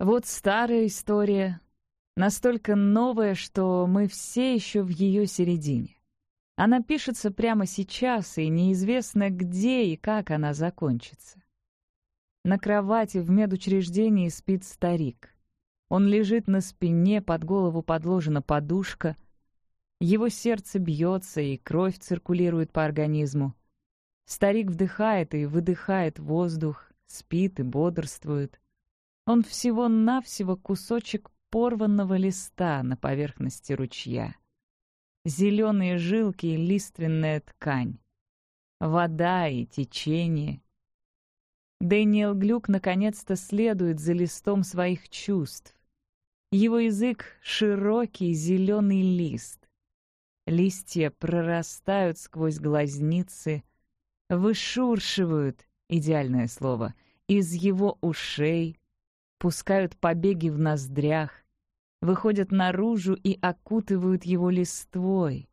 Вот старая история, настолько новая, что мы все еще в ее середине. Она пишется прямо сейчас, и неизвестно, где и как она закончится. На кровати в медучреждении спит старик. Он лежит на спине, под голову подложена подушка. Его сердце бьется, и кровь циркулирует по организму. Старик вдыхает и выдыхает воздух, спит и бодрствует. Он всего-навсего кусочек порванного листа на поверхности ручья зеленые жилки и лиственная ткань. Вода и течение. Дэниел Глюк наконец-то следует за листом своих чувств. Его язык — широкий зеленый лист. Листья прорастают сквозь глазницы, вышуршивают, идеальное слово, из его ушей, пускают побеги в ноздрях, выходят наружу и окутывают его листвой,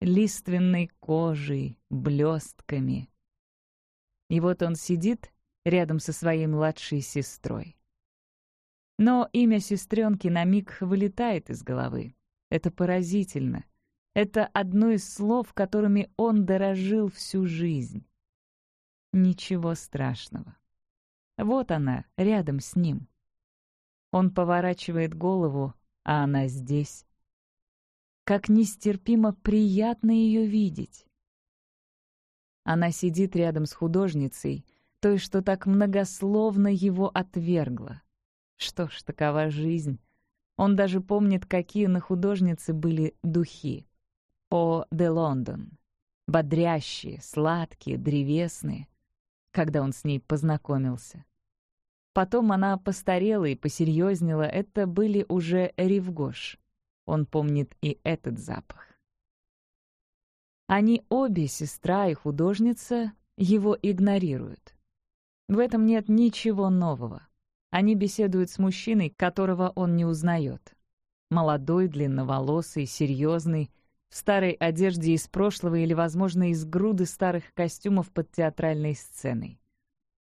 лиственной кожей, блестками. И вот он сидит рядом со своей младшей сестрой. Но имя сестренки на миг вылетает из головы. Это поразительно. Это одно из слов, которыми он дорожил всю жизнь. Ничего страшного. Вот она, рядом с ним. Он поворачивает голову, а она здесь. Как нестерпимо приятно ее видеть. Она сидит рядом с художницей, той, что так многословно его отвергла. Что ж, такова жизнь. Он даже помнит, какие на художнице были духи. О, де Лондон. Бодрящие, сладкие, древесные. Когда он с ней познакомился. Потом она постарела и посерьезнела, это были уже Ривгош. Он помнит и этот запах. Они обе, сестра и художница, его игнорируют. В этом нет ничего нового. Они беседуют с мужчиной, которого он не узнает. Молодой, длинноволосый, серьезный, в старой одежде из прошлого или, возможно, из груды старых костюмов под театральной сценой.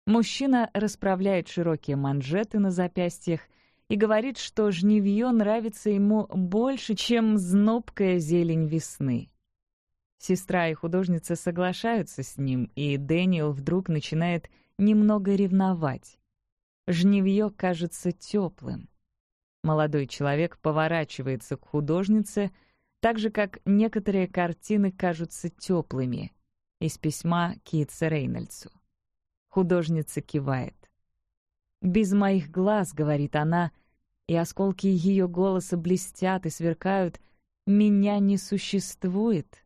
Мужчина расправляет широкие манжеты на запястьях и говорит, что жнивье нравится ему больше, чем знобкая зелень весны. Сестра и художница соглашаются с ним, и Дэниел вдруг начинает немного ревновать. Жнивье кажется теплым. Молодой человек поворачивается к художнице, так же, как некоторые картины кажутся теплыми, из письма Китса Рейнольдсу. Художница кивает. «Без моих глаз», — говорит она, и осколки ее голоса блестят и сверкают, «меня не существует».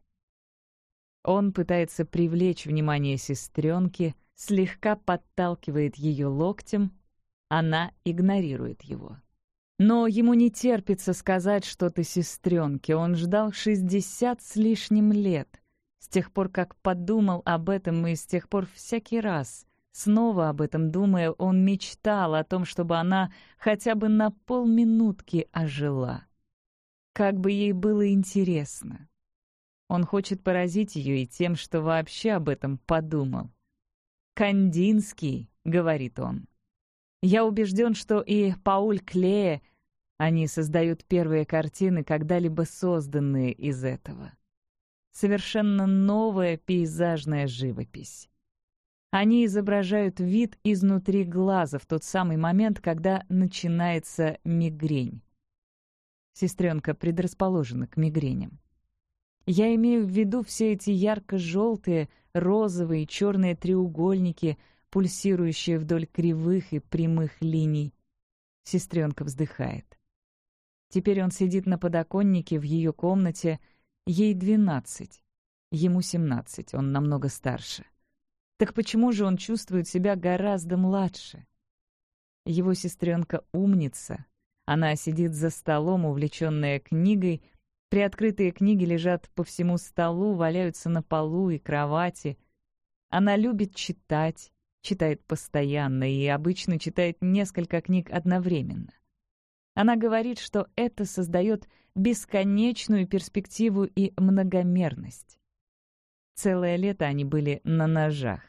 Он пытается привлечь внимание сестренки, слегка подталкивает ее локтем, она игнорирует его. Но ему не терпится сказать что-то сестренке, он ждал шестьдесят с лишним лет, с тех пор, как подумал об этом, и с тех пор всякий раз, Снова об этом думая, он мечтал о том, чтобы она хотя бы на полминутки ожила. Как бы ей было интересно. Он хочет поразить ее и тем, что вообще об этом подумал. «Кандинский», — говорит он. «Я убежден, что и Пауль Клея, они создают первые картины, когда-либо созданные из этого. Совершенно новая пейзажная живопись. Они изображают вид изнутри глаза в тот самый момент, когда начинается мигрень. Сестренка предрасположена к мигреням. Я имею в виду все эти ярко-желтые, розовые, черные треугольники, пульсирующие вдоль кривых и прямых линий. Сестренка вздыхает. Теперь он сидит на подоконнике в ее комнате. Ей двенадцать. Ему семнадцать, он намного старше. Так почему же он чувствует себя гораздо младше? Его сестренка умница. Она сидит за столом, увлеченная книгой. Приоткрытые книги лежат по всему столу, валяются на полу и кровати. Она любит читать, читает постоянно и обычно читает несколько книг одновременно. Она говорит, что это создает бесконечную перспективу и многомерность. Целое лето они были на ножах.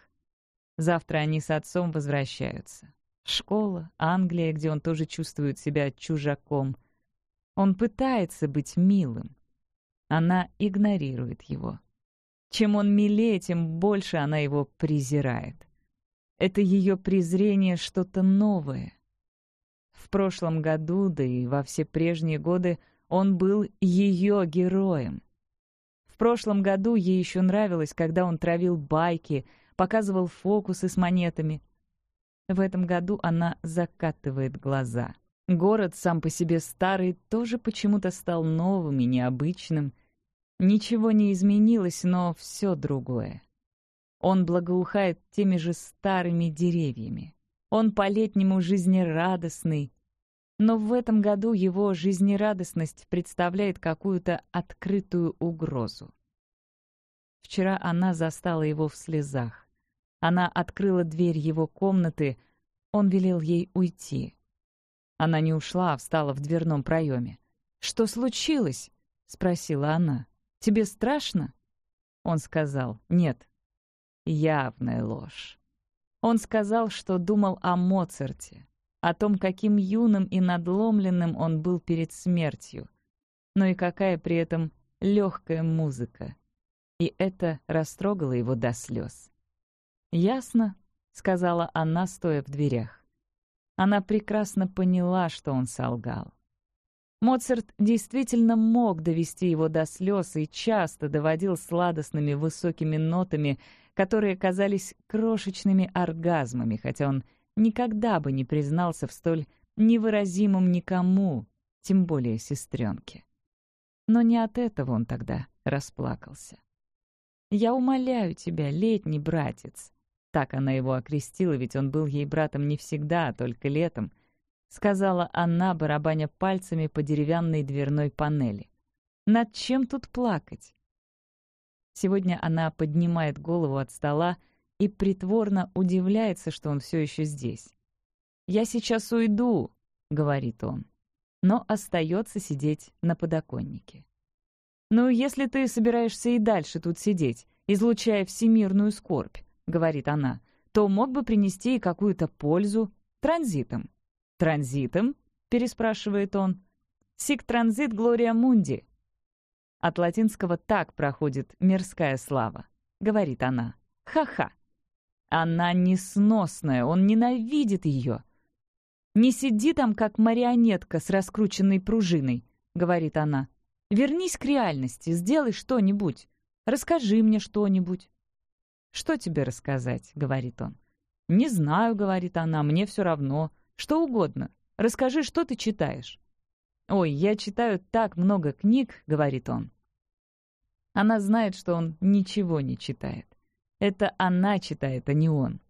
Завтра они с отцом возвращаются. Школа, Англия, где он тоже чувствует себя чужаком. Он пытается быть милым. Она игнорирует его. Чем он милее, тем больше она его презирает. Это ее презрение что-то новое. В прошлом году, да и во все прежние годы, он был ее героем. Прошлом году ей еще нравилось, когда он травил байки, показывал фокусы с монетами. В этом году она закатывает глаза. Город сам по себе старый тоже почему-то стал новым и необычным. Ничего не изменилось, но все другое. Он благоухает теми же старыми деревьями. Он по-летнему жизнерадостный. Но в этом году его жизнерадостность представляет какую-то открытую угрозу. Вчера она застала его в слезах. Она открыла дверь его комнаты, он велел ей уйти. Она не ушла, а встала в дверном проеме. «Что случилось?» — спросила она. «Тебе страшно?» Он сказал «Нет, Явная ложь. Он сказал, что думал о Моцарте, о том, каким юным и надломленным он был перед смертью, но и какая при этом легкая музыка. И это растрогало его до слез. «Ясно», — сказала она, стоя в дверях. Она прекрасно поняла, что он солгал. Моцарт действительно мог довести его до слез и часто доводил сладостными высокими нотами, которые казались крошечными оргазмами, хотя он никогда бы не признался в столь невыразимом никому, тем более сестренке. Но не от этого он тогда расплакался. «Я умоляю тебя, летний братец», так она его окрестила, ведь он был ей братом не всегда, а только летом, — сказала она, барабаня пальцами по деревянной дверной панели. «Над чем тут плакать?» Сегодня она поднимает голову от стола и притворно удивляется, что он все еще здесь. «Я сейчас уйду», — говорит он, но остается сидеть на подоконнике. «Ну, если ты собираешься и дальше тут сидеть, излучая всемирную скорбь», — говорит она, «то мог бы принести и какую-то пользу транзитом». «Транзитом?» — переспрашивает он. «Сик транзит Глория Мунди». От латинского «так» проходит мирская слава. Говорит она. «Ха-ха». Она несносная, он ненавидит ее. «Не сиди там, как марионетка с раскрученной пружиной», — говорит она. «Вернись к реальности, сделай что-нибудь. Расскажи мне что-нибудь». «Что тебе рассказать?» — говорит он. «Не знаю», — говорит она, — «мне все равно. Что угодно. Расскажи, что ты читаешь». «Ой, я читаю так много книг», — говорит он. Она знает, что он ничего не читает. Это она читает, а не он.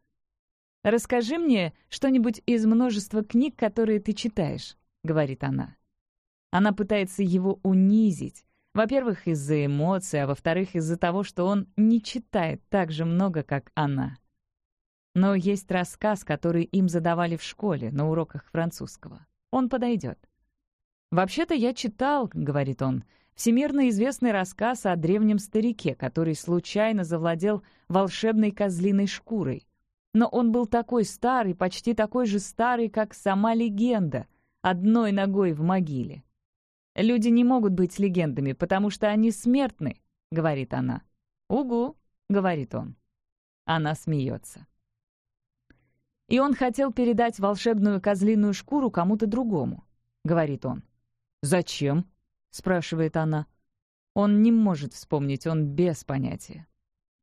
«Расскажи мне что-нибудь из множества книг, которые ты читаешь», — говорит она. Она пытается его унизить. Во-первых, из-за эмоций, а во-вторых, из-за того, что он не читает так же много, как она. Но есть рассказ, который им задавали в школе на уроках французского. Он подойдет. «Вообще-то я читал», — говорит он, — «всемирно известный рассказ о древнем старике, который случайно завладел волшебной козлиной шкурой. Но он был такой старый, почти такой же старый, как сама легенда, одной ногой в могиле. «Люди не могут быть легендами, потому что они смертны», — говорит она. «Угу», — говорит он. Она смеется. И он хотел передать волшебную козлиную шкуру кому-то другому, — говорит он. «Зачем?» — спрашивает она. Он не может вспомнить, он без понятия.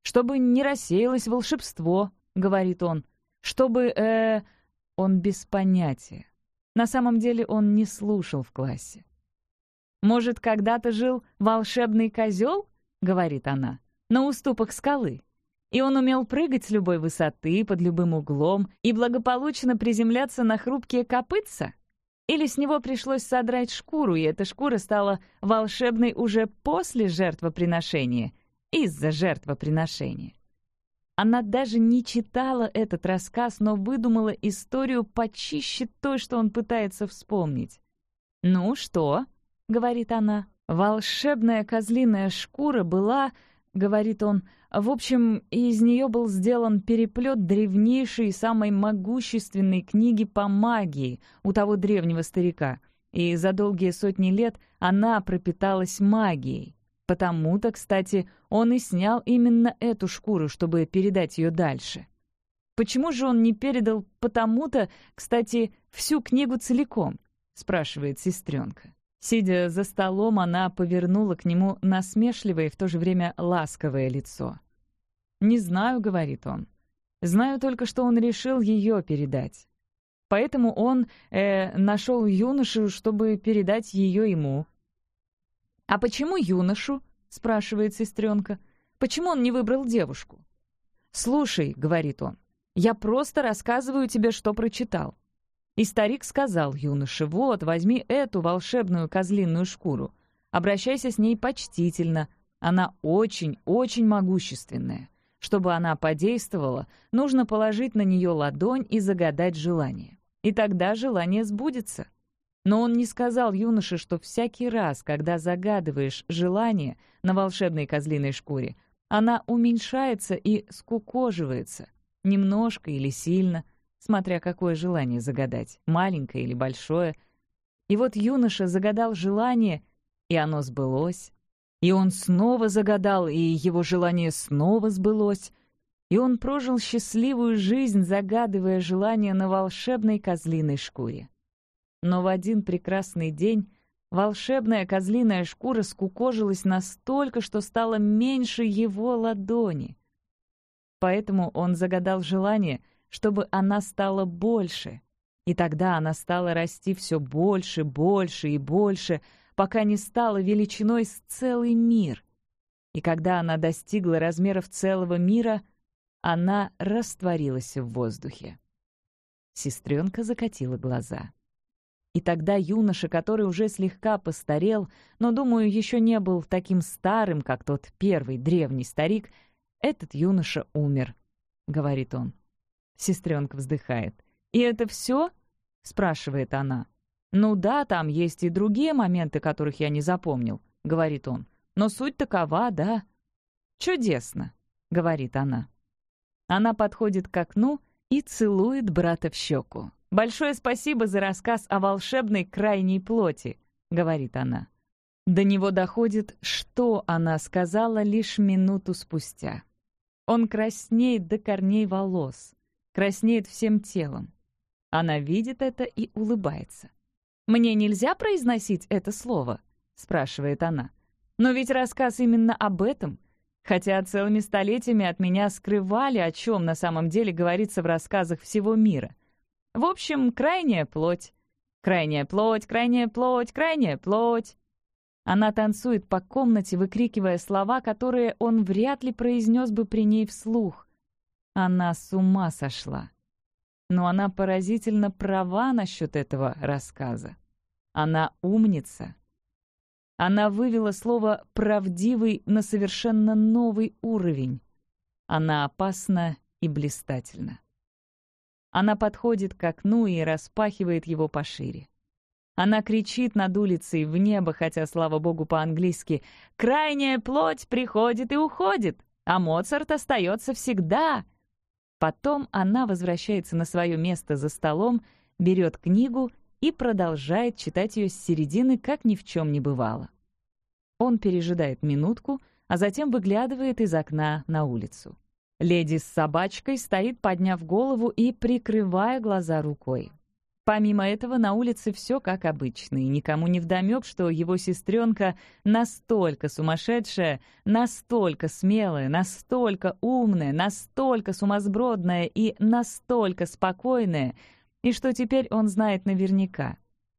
«Чтобы не рассеялось волшебство», — говорит он. «Чтобы, э, Он без понятия. На самом деле он не слушал в классе. «Может, когда-то жил волшебный козел?» — говорит она. «На уступах скалы. И он умел прыгать с любой высоты, под любым углом и благополучно приземляться на хрупкие копытца? Или с него пришлось содрать шкуру, и эта шкура стала волшебной уже после жертвоприношения, из-за жертвоприношения? Она даже не читала этот рассказ, но выдумала историю почище той, что он пытается вспомнить. «Ну что?» — говорит она. «Волшебная козлиная шкура была говорит он, в общем, из нее был сделан переплет древнейшей и самой могущественной книги по магии у того древнего старика, и за долгие сотни лет она пропиталась магией. Потому-то, кстати, он и снял именно эту шкуру, чтобы передать ее дальше. Почему же он не передал потому-то, кстати, всю книгу целиком? спрашивает сестренка. Сидя за столом, она повернула к нему насмешливое и в то же время ласковое лицо. «Не знаю», — говорит он. «Знаю только, что он решил ее передать. Поэтому он э, нашел юношу, чтобы передать ее ему». «А почему юношу?» — спрашивает сестренка. «Почему он не выбрал девушку?» «Слушай», — говорит он, я просто рассказываю тебе, что прочитал». И старик сказал юноше, «Вот, возьми эту волшебную козлиную шкуру. Обращайся с ней почтительно. Она очень-очень могущественная. Чтобы она подействовала, нужно положить на нее ладонь и загадать желание. И тогда желание сбудется». Но он не сказал юноше, что всякий раз, когда загадываешь желание на волшебной козлиной шкуре, она уменьшается и скукоживается, Немножко или сильно, смотря какое желание загадать, маленькое или большое. И вот юноша загадал желание, и оно сбылось. И он снова загадал, и его желание снова сбылось. И он прожил счастливую жизнь, загадывая желание на волшебной козлиной шкуре. Но в один прекрасный день волшебная козлиная шкура скукожилась настолько, что стала меньше его ладони. Поэтому он загадал желание, чтобы она стала больше. И тогда она стала расти все больше, больше и больше, пока не стала величиной с целый мир. И когда она достигла размеров целого мира, она растворилась в воздухе. Сестренка закатила глаза. И тогда юноша, который уже слегка постарел, но, думаю, еще не был таким старым, как тот первый древний старик, «Этот юноша умер», — говорит он. Сестренка вздыхает. «И это все?» — спрашивает она. «Ну да, там есть и другие моменты, которых я не запомнил», — говорит он. «Но суть такова, да». «Чудесно», — говорит она. Она подходит к окну и целует брата в щеку. «Большое спасибо за рассказ о волшебной крайней плоти», — говорит она. До него доходит, что она сказала лишь минуту спустя. Он краснеет до корней волос, краснеет всем телом. Она видит это и улыбается. «Мне нельзя произносить это слово?» — спрашивает она. «Но ведь рассказ именно об этом, хотя целыми столетиями от меня скрывали, о чем на самом деле говорится в рассказах всего мира. В общем, крайняя плоть. Крайняя плоть, крайняя плоть, крайняя плоть. Она танцует по комнате, выкрикивая слова, которые он вряд ли произнес бы при ней вслух. Она с ума сошла. Но она поразительно права насчет этого рассказа. Она умница. Она вывела слово «правдивый» на совершенно новый уровень. Она опасна и блистательна. Она подходит к окну и распахивает его пошире. Она кричит над улицей в небо, хотя, слава богу, по-английски «Крайняя плоть приходит и уходит, а Моцарт остается всегда». Потом она возвращается на свое место за столом, берет книгу и продолжает читать ее с середины, как ни в чем не бывало. Он пережидает минутку, а затем выглядывает из окна на улицу. Леди с собачкой стоит, подняв голову и прикрывая глаза рукой. Помимо этого, на улице все как обычно, и никому не вдомек, что его сестренка настолько сумасшедшая, настолько смелая, настолько умная, настолько сумасбродная и настолько спокойная, и что теперь он знает наверняка.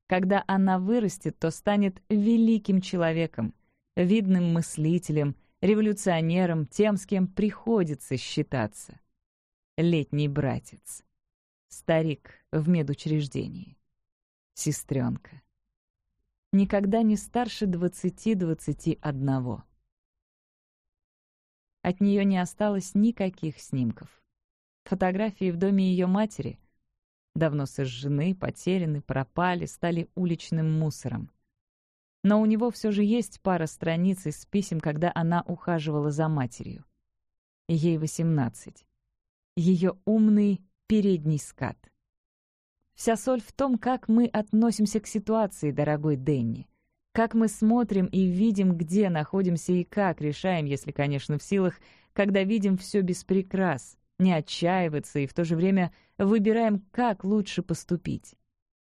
Когда она вырастет, то станет великим человеком, видным мыслителем, революционером, тем, с кем приходится считаться. Летний братец. Старик в медучреждении. Сестренка. Никогда не старше двадцати-двадцати одного. От нее не осталось никаких снимков. Фотографии в доме ее матери давно сожжены, потеряны, пропали, стали уличным мусором. но у него все же есть пара страниц из писем, когда она ухаживала за матерью. Ей 18. Ее умный передний скат. Вся соль в том, как мы относимся к ситуации, дорогой Дэнни. Как мы смотрим и видим, где находимся и как решаем, если, конечно, в силах, когда видим все без прикрас, не отчаиваться и в то же время выбираем, как лучше поступить.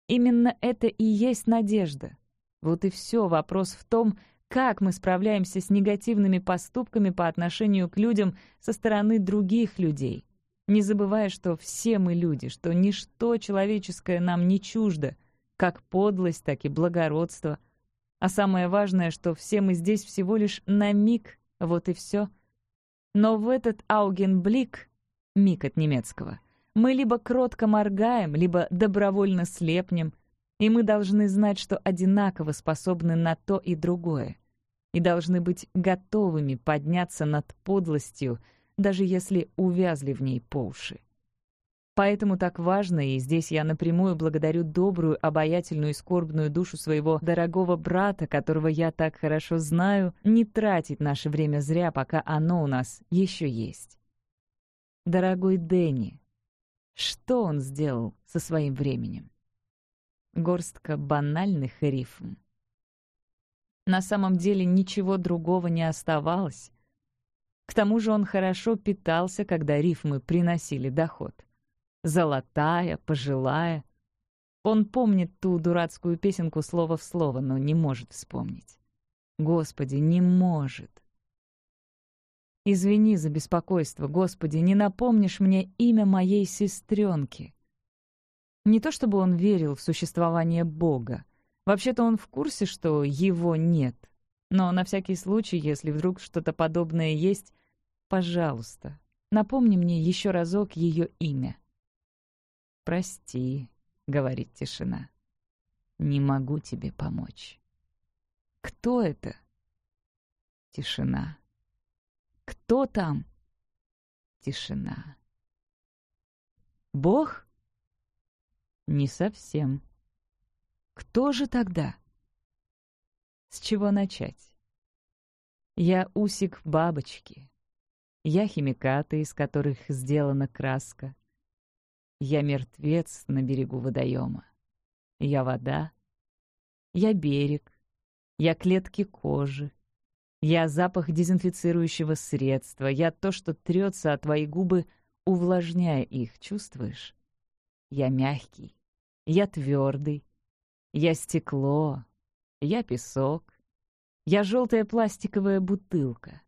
Именно это и есть надежда. Вот и все, вопрос в том, как мы справляемся с негативными поступками по отношению к людям со стороны других людей, не забывая, что все мы люди, что ничто человеческое нам не чуждо, как подлость, так и благородство. А самое важное, что все мы здесь всего лишь на миг, вот и все. Но в этот аугенблик, миг от немецкого, мы либо кротко моргаем, либо добровольно слепнем, и мы должны знать, что одинаково способны на то и другое, и должны быть готовыми подняться над подлостью, даже если увязли в ней по уши. Поэтому так важно, и здесь я напрямую благодарю добрую, обаятельную и скорбную душу своего дорогого брата, которого я так хорошо знаю, не тратить наше время зря, пока оно у нас еще есть. Дорогой Дэнни, что он сделал со своим временем? Горстка банальных рифм. На самом деле ничего другого не оставалось. К тому же он хорошо питался, когда рифмы приносили доход. Золотая, пожилая. Он помнит ту дурацкую песенку слово в слово, но не может вспомнить. Господи, не может. Извини за беспокойство, Господи, не напомнишь мне имя моей сестренки. Не то чтобы он верил в существование Бога. Вообще-то он в курсе, что его нет. Но на всякий случай, если вдруг что-то подобное есть, пожалуйста, напомни мне еще разок ее имя. «Прости», — говорит тишина. «Не могу тебе помочь». «Кто это?» Тишина. Кто там? Тишина. Бог? Не совсем. Кто же тогда? С чего начать? Я усик бабочки. Я химикаты, из которых сделана краска. Я мертвец на берегу водоема. Я вода. Я берег. Я клетки кожи. Я запах дезинфицирующего средства, я то, что трется от твои губы, увлажняя их, чувствуешь? Я мягкий, я твердый, я стекло, я песок, я желтая пластиковая бутылка.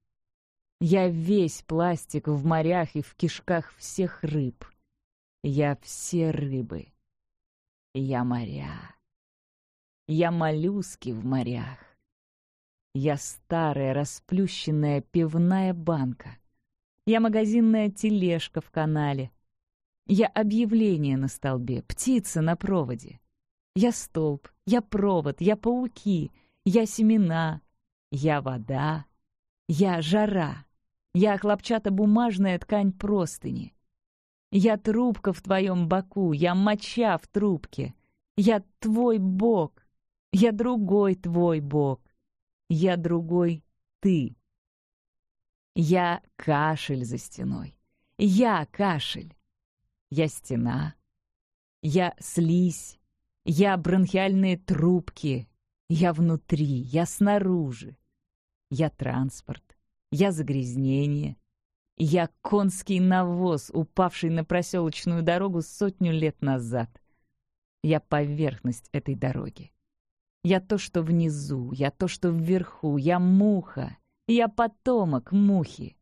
Я весь пластик в морях и в кишках всех рыб. Я все рыбы. Я моря. Я моллюски в морях. Я старая, расплющенная пивная банка. Я магазинная тележка в канале. Я объявление на столбе, птица на проводе. Я столб, я провод, я пауки, я семена, я вода, я жара, я хлопчатобумажная ткань простыни. Я трубка в твоем боку, я моча в трубке. Я твой бог, я другой твой бог. Я другой ты. Я кашель за стеной. Я кашель. Я стена. Я слизь. Я бронхиальные трубки. Я внутри. Я снаружи. Я транспорт. Я загрязнение. Я конский навоз, упавший на проселочную дорогу сотню лет назад. Я поверхность этой дороги. Я то, что внизу, я то, что вверху, я муха, я потомок мухи.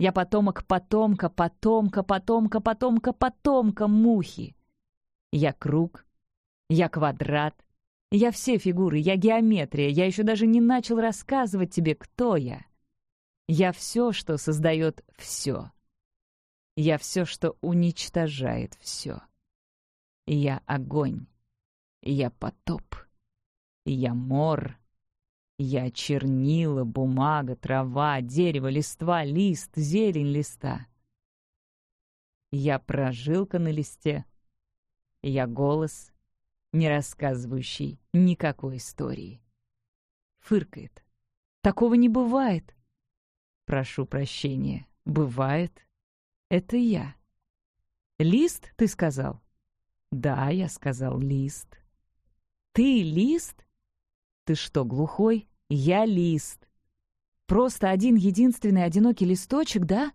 Я потомок потомка, потомка, потомка, потомка, потомка мухи. Я круг, я квадрат, я все фигуры, я геометрия, я еще даже не начал рассказывать тебе, кто я. Я все, что создает все. Я все, что уничтожает все. Я огонь. Я потоп. Я мор. Я чернила, бумага, трава, дерево, листва, лист, зелень листа. Я прожилка на листе. Я голос, не рассказывающий никакой истории. фыркает. «Такого не бывает!» «Прошу прощения, бывает. Это я». «Лист, ты сказал?» «Да, я сказал лист». «Ты лист?» «Ты что, глухой? Я лист». «Просто один единственный одинокий листочек, да?»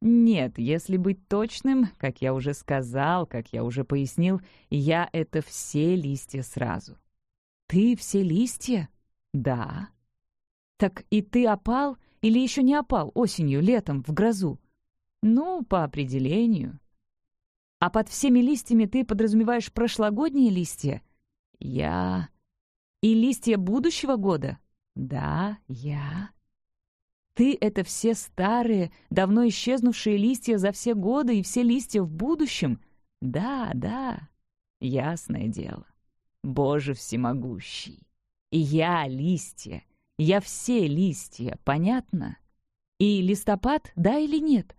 Нет, если быть точным, как я уже сказал, как я уже пояснил, я — это все листья сразу. Ты все листья? Да. Так и ты опал или еще не опал осенью, летом, в грозу? Ну, по определению. А под всеми листьями ты подразумеваешь прошлогодние листья? Я... И листья будущего года? Да, я... Ты — это все старые, давно исчезнувшие листья за все годы и все листья в будущем? Да, да, ясное дело. Боже всемогущий. И я — листья, я все листья, понятно? И листопад, да или нет?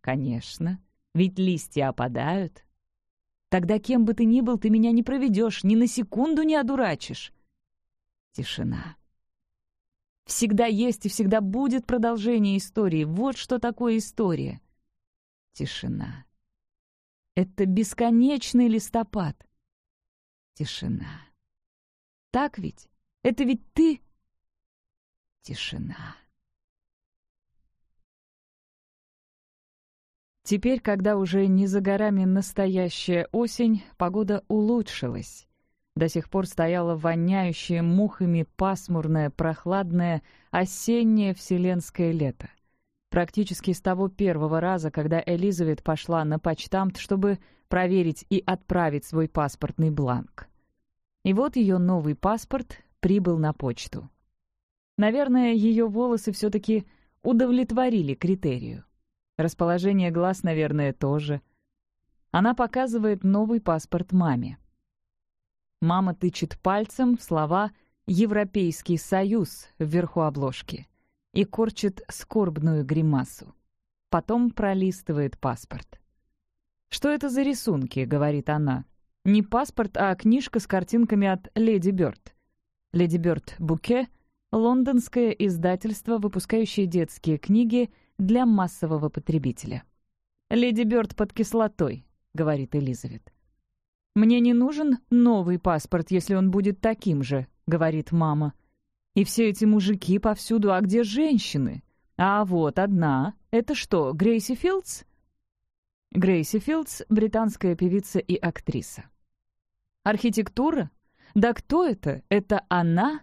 Конечно, ведь листья опадают. Тогда кем бы ты ни был, ты меня не проведешь, ни на секунду не одурачишь. Тишина. Всегда есть и всегда будет продолжение истории. Вот что такое история. Тишина. Это бесконечный листопад. Тишина. Так ведь? Это ведь ты? Тишина. Теперь, когда уже не за горами настоящая осень, погода улучшилась. До сих пор стояло воняющее мухами пасмурное, прохладное, осеннее вселенское лето. Практически с того первого раза, когда Элизабет пошла на почтамт, чтобы проверить и отправить свой паспортный бланк. И вот ее новый паспорт прибыл на почту. Наверное, ее волосы все-таки удовлетворили критерию. Расположение глаз, наверное, тоже. Она показывает новый паспорт маме. Мама тычет пальцем в слова «Европейский союз» вверху обложки и корчит скорбную гримасу. Потом пролистывает паспорт. «Что это за рисунки?» — говорит она. «Не паспорт, а книжка с картинками от Леди Бёрд». «Леди Бёрд Буке» — лондонское издательство, выпускающее детские книги для массового потребителя. «Леди Бёрд под кислотой», — говорит Элизабет. «Мне не нужен новый паспорт, если он будет таким же», — говорит мама. «И все эти мужики повсюду, а где женщины? А вот одна. Это что, Грейси Филдс?» Грейси Филдс — британская певица и актриса. «Архитектура? Да кто это? Это она?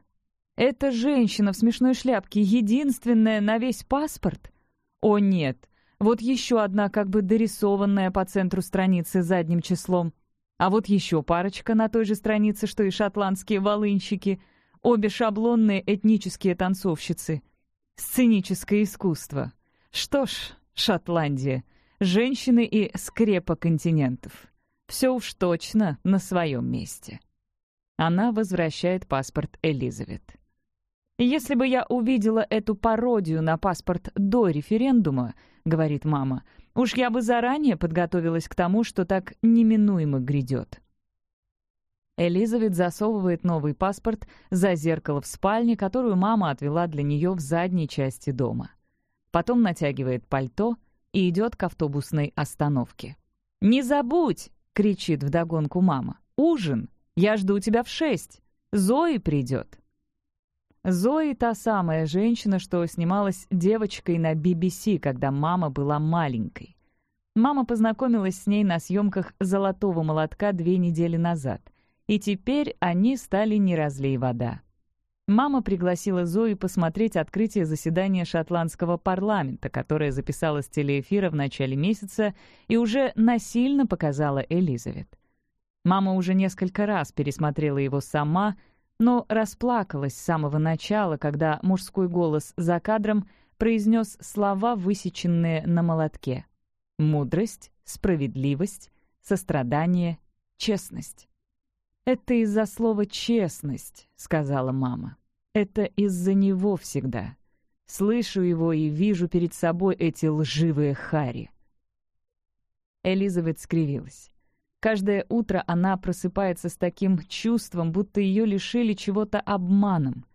Это женщина в смешной шляпке, единственная на весь паспорт? О нет, вот еще одна как бы дорисованная по центру страницы задним числом. А вот еще парочка на той же странице, что и шотландские волынщики. Обе шаблонные этнические танцовщицы. Сценическое искусство. Что ж, Шотландия. Женщины и скрепа континентов. Все уж точно на своем месте. Она возвращает паспорт Элизабет. «Если бы я увидела эту пародию на паспорт до референдума, — говорит мама, — Уж я бы заранее подготовилась к тому, что так неминуемо грядет. Элизабет засовывает новый паспорт за зеркало в спальне, которую мама отвела для нее в задней части дома. Потом натягивает пальто и идет к автобусной остановке. «Не забудь!» — кричит вдогонку мама. «Ужин! Я жду тебя в шесть! Зои придет!» Зои — та самая женщина, что снималась девочкой на BBC, когда мама была маленькой. Мама познакомилась с ней на съемках «Золотого молотка» две недели назад, и теперь они стали не разлей вода. Мама пригласила Зои посмотреть открытие заседания шотландского парламента, которое записала с телеэфира в начале месяца и уже насильно показала Элизабет. Мама уже несколько раз пересмотрела его сама — но расплакалась с самого начала, когда мужской голос за кадром произнес слова, высеченные на молотке. Мудрость, справедливость, сострадание, честность. «Это из-за слова «честность», — сказала мама. «Это из-за него всегда. Слышу его и вижу перед собой эти лживые хари». Элизабет скривилась. Каждое утро она просыпается с таким чувством, будто ее лишили чего-то обманом.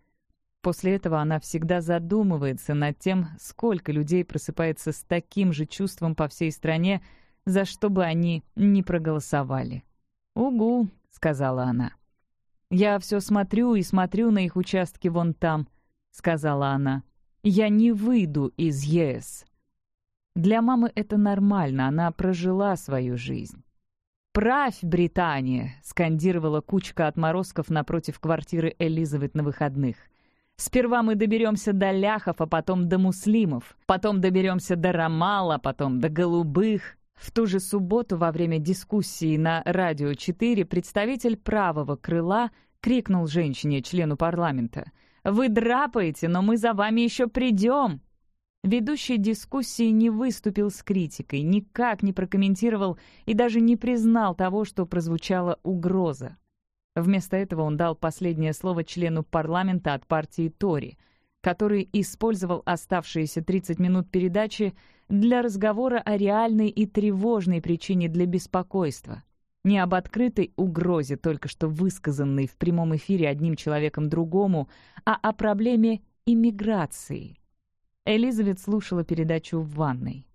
После этого она всегда задумывается над тем, сколько людей просыпается с таким же чувством по всей стране, за что бы они не проголосовали. «Угу», — сказала она. «Я все смотрю и смотрю на их участки вон там», — сказала она. «Я не выйду из ЕС». Для мамы это нормально, она прожила свою жизнь. «Правь, Британия!» — скандировала кучка отморозков напротив квартиры Элизабет на выходных — Сперва мы доберемся до ляхов, а потом до муслимов. Потом доберемся до Рамала, потом до голубых. В ту же субботу во время дискуссии на «Радио 4» представитель правого крыла крикнул женщине, члену парламента. «Вы драпаете, но мы за вами еще придем!» Ведущий дискуссии не выступил с критикой, никак не прокомментировал и даже не признал того, что прозвучала угроза. Вместо этого он дал последнее слово члену парламента от партии Тори, который использовал оставшиеся 30 минут передачи для разговора о реальной и тревожной причине для беспокойства. Не об открытой угрозе, только что высказанной в прямом эфире одним человеком другому, а о проблеме иммиграции. Элизабет слушала передачу в ванной.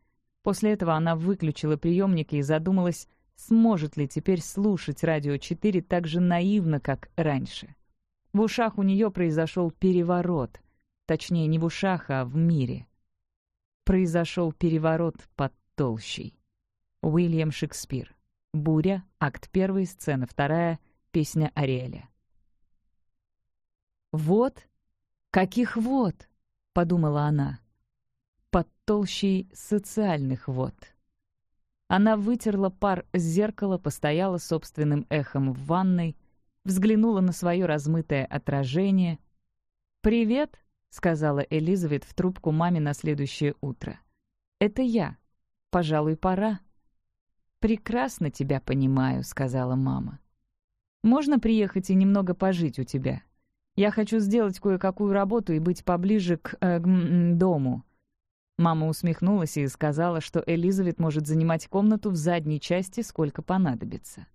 После этого она выключила приемник и задумалась, сможет ли теперь слушать «Радио 4» так же наивно, как раньше. В ушах у нее произошел переворот. Точнее, не в ушах, а в мире. Произошел переворот под толщей. Уильям Шекспир. «Буря», акт 1, сцена 2, песня Ариэля. «Вот? Каких вот?» — подумала она. «Под толщей социальных вод». Она вытерла пар с зеркала, постояла собственным эхом в ванной, взглянула на свое размытое отражение. «Привет», — сказала Элизабет в трубку маме на следующее утро. «Это я. Пожалуй, пора». «Прекрасно тебя понимаю», — сказала мама. «Можно приехать и немного пожить у тебя? Я хочу сделать кое-какую работу и быть поближе к э, дому. Мама усмехнулась и сказала, что Элизабет может занимать комнату в задней части, сколько понадобится.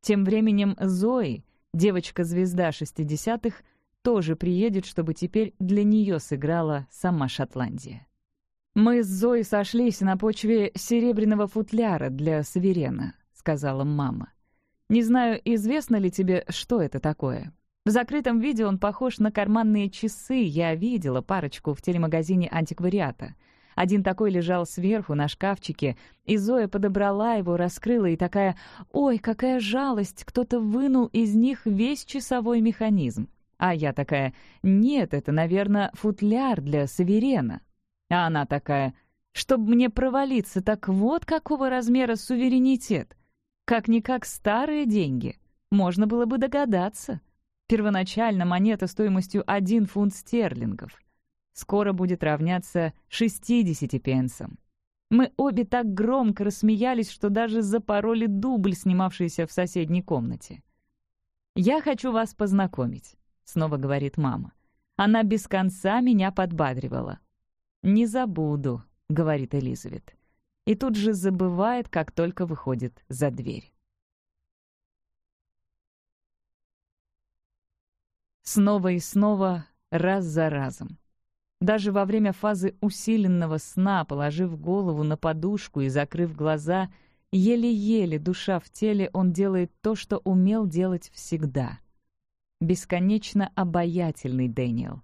Тем временем Зои, девочка-звезда 60-х, тоже приедет, чтобы теперь для нее сыграла сама Шотландия. «Мы с Зоей сошлись на почве серебряного футляра для Саверена», — сказала мама. «Не знаю, известно ли тебе, что это такое. В закрытом виде он похож на карманные часы, я видела парочку в телемагазине антиквариата. Один такой лежал сверху на шкафчике, и Зоя подобрала его, раскрыла и такая «Ой, какая жалость! Кто-то вынул из них весь часовой механизм». А я такая «Нет, это, наверное, футляр для Саверена». А она такая «Чтоб мне провалиться, так вот какого размера суверенитет! Как-никак старые деньги, можно было бы догадаться». Первоначально монета стоимостью 1 фунт стерлингов. Скоро будет равняться 60 пенсам. Мы обе так громко рассмеялись, что даже запороли дубль, снимавшийся в соседней комнате. «Я хочу вас познакомить», — снова говорит мама. Она без конца меня подбадривала. «Не забуду», — говорит Элизабет. И тут же забывает, как только выходит за дверь. Снова и снова, раз за разом. Даже во время фазы усиленного сна, положив голову на подушку и закрыв глаза, еле-еле душа в теле, он делает то, что умел делать всегда. Бесконечно обаятельный Дэниел.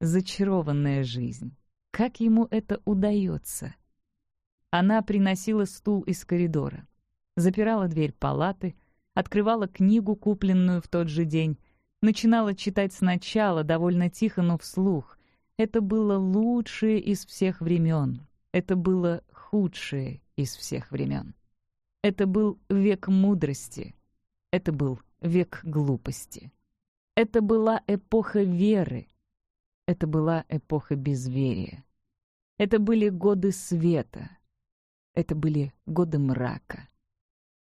Зачарованная жизнь. Как ему это удается? Она приносила стул из коридора, запирала дверь палаты, открывала книгу, купленную в тот же день, Начинала читать сначала, довольно тихо, но вслух. Это было лучшее из всех времен. Это было худшее из всех времен. Это был век мудрости. Это был век глупости. Это была эпоха веры. Это была эпоха безверия. Это были годы света. Это были годы мрака.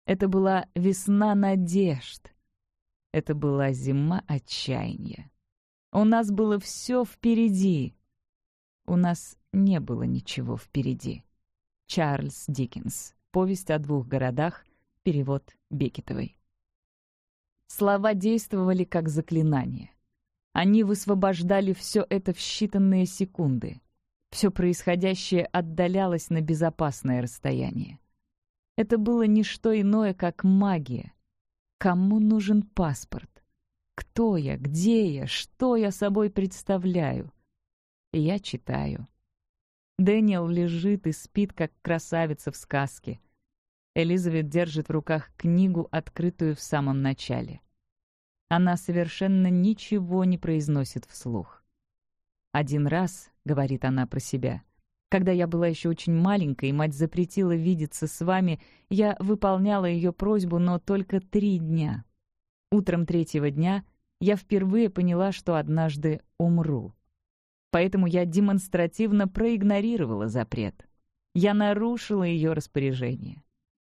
Это была весна надежд. Это была зима отчаяния. У нас было все впереди. У нас не было ничего впереди. Чарльз Диккенс. Повесть о двух городах. Перевод Бекетовой. Слова действовали как заклинание. Они высвобождали все это в считанные секунды. Все происходящее отдалялось на безопасное расстояние. Это было не что иное, как магия. Кому нужен паспорт? Кто я? Где я? Что я собой представляю? Я читаю. Дэниел лежит и спит, как красавица в сказке. Элизабет держит в руках книгу, открытую в самом начале. Она совершенно ничего не произносит вслух. «Один раз», — говорит она про себя, — «когда я была еще очень маленькой, мать запретила видеться с вами, я выполняла ее просьбу, но только три дня. Утром третьего дня я впервые поняла, что однажды умру. Поэтому я демонстративно проигнорировала запрет. Я нарушила ее распоряжение.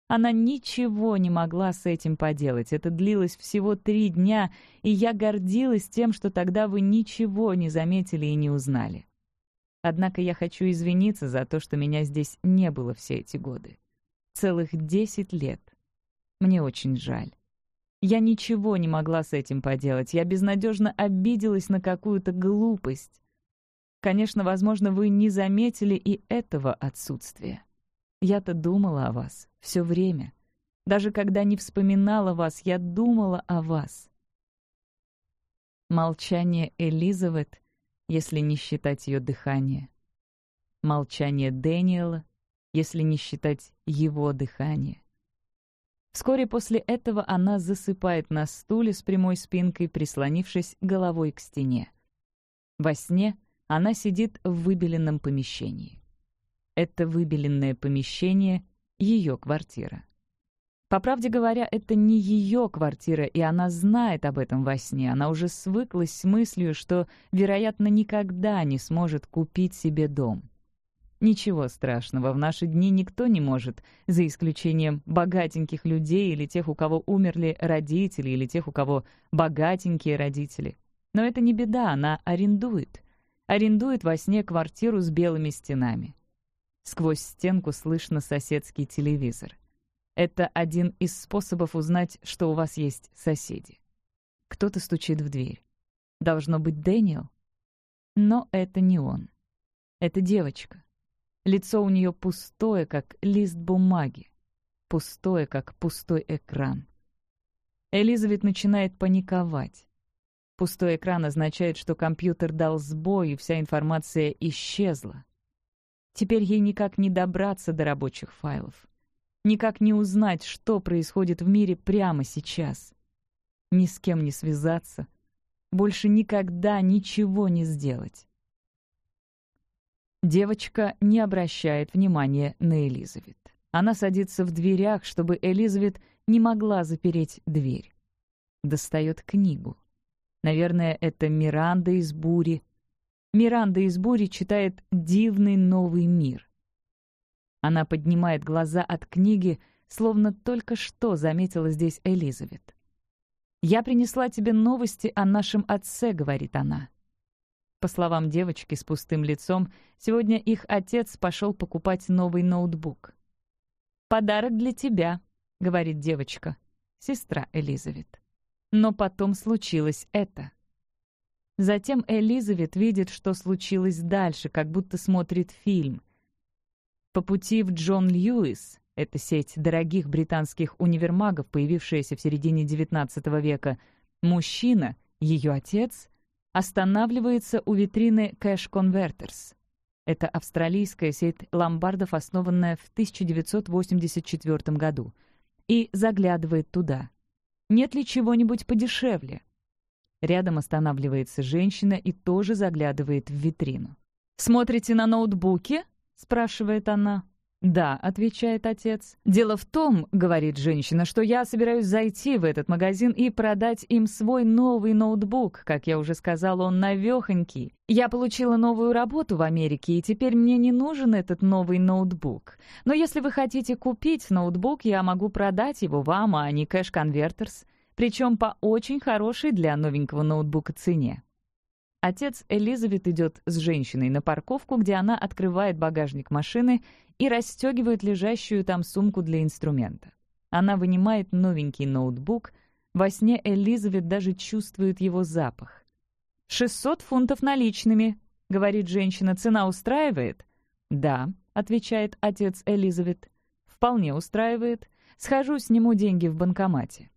Она ничего не могла с этим поделать. Это длилось всего три дня, и я гордилась тем, что тогда вы ничего не заметили и не узнали. Однако я хочу извиниться за то, что меня здесь не было все эти годы. Целых десять лет. Мне очень жаль. Я ничего не могла с этим поделать. Я безнадежно обиделась на какую-то глупость. Конечно, возможно, вы не заметили и этого отсутствия. Я-то думала о вас все время. Даже когда не вспоминала вас, я думала о вас. Молчание Элизабет, если не считать ее дыхание. Молчание Дэниела, если не считать его дыхание. Вскоре после этого она засыпает на стуле с прямой спинкой, прислонившись головой к стене. Во сне она сидит в выбеленном помещении. Это выбеленное помещение — ее квартира. По правде говоря, это не ее квартира, и она знает об этом во сне. Она уже свыклась с мыслью, что, вероятно, никогда не сможет купить себе дом. Ничего страшного, в наши дни никто не может, за исключением богатеньких людей или тех, у кого умерли родители, или тех, у кого богатенькие родители. Но это не беда, она арендует. Арендует во сне квартиру с белыми стенами. Сквозь стенку слышно соседский телевизор. Это один из способов узнать, что у вас есть соседи. Кто-то стучит в дверь. Должно быть Дэниел. Но это не он. Это девочка. Лицо у нее пустое, как лист бумаги. Пустое, как пустой экран. Элизабет начинает паниковать. Пустой экран означает, что компьютер дал сбой, и вся информация исчезла. Теперь ей никак не добраться до рабочих файлов. Никак не узнать, что происходит в мире прямо сейчас. Ни с кем не связаться. Больше никогда ничего не сделать. Девочка не обращает внимания на Элизабет. Она садится в дверях, чтобы Элизабет не могла запереть дверь. Достает книгу. Наверное, это Миранда из «Бури», Миранда из бури читает «Дивный новый мир». Она поднимает глаза от книги, словно только что заметила здесь Элизабет. «Я принесла тебе новости о нашем отце», — говорит она. По словам девочки с пустым лицом, сегодня их отец пошел покупать новый ноутбук. «Подарок для тебя», — говорит девочка, сестра Элизабет. Но потом случилось это. Затем Элизабет видит, что случилось дальше, как будто смотрит фильм. По пути в Джон Льюис, это сеть дорогих британских универмагов, появившаяся в середине XIX века, мужчина, ее отец, останавливается у витрины Cash Converters. Это австралийская сеть ломбардов, основанная в 1984 году, и заглядывает туда. Нет ли чего-нибудь подешевле? Рядом останавливается женщина и тоже заглядывает в витрину. «Смотрите на ноутбуке?» — спрашивает она. «Да», — отвечает отец. «Дело в том, — говорит женщина, — что я собираюсь зайти в этот магазин и продать им свой новый ноутбук. Как я уже сказал, он навехонький. Я получила новую работу в Америке, и теперь мне не нужен этот новый ноутбук. Но если вы хотите купить ноутбук, я могу продать его вам, а не Cash Converters причем по очень хорошей для новенького ноутбука цене. Отец Элизабет идет с женщиной на парковку, где она открывает багажник машины и расстегивает лежащую там сумку для инструмента. Она вынимает новенький ноутбук. Во сне Элизабет даже чувствует его запах. «Шестьсот фунтов наличными», — говорит женщина. «Цена устраивает?» «Да», — отвечает отец Элизабет. «Вполне устраивает. Схожу, сниму деньги в банкомате».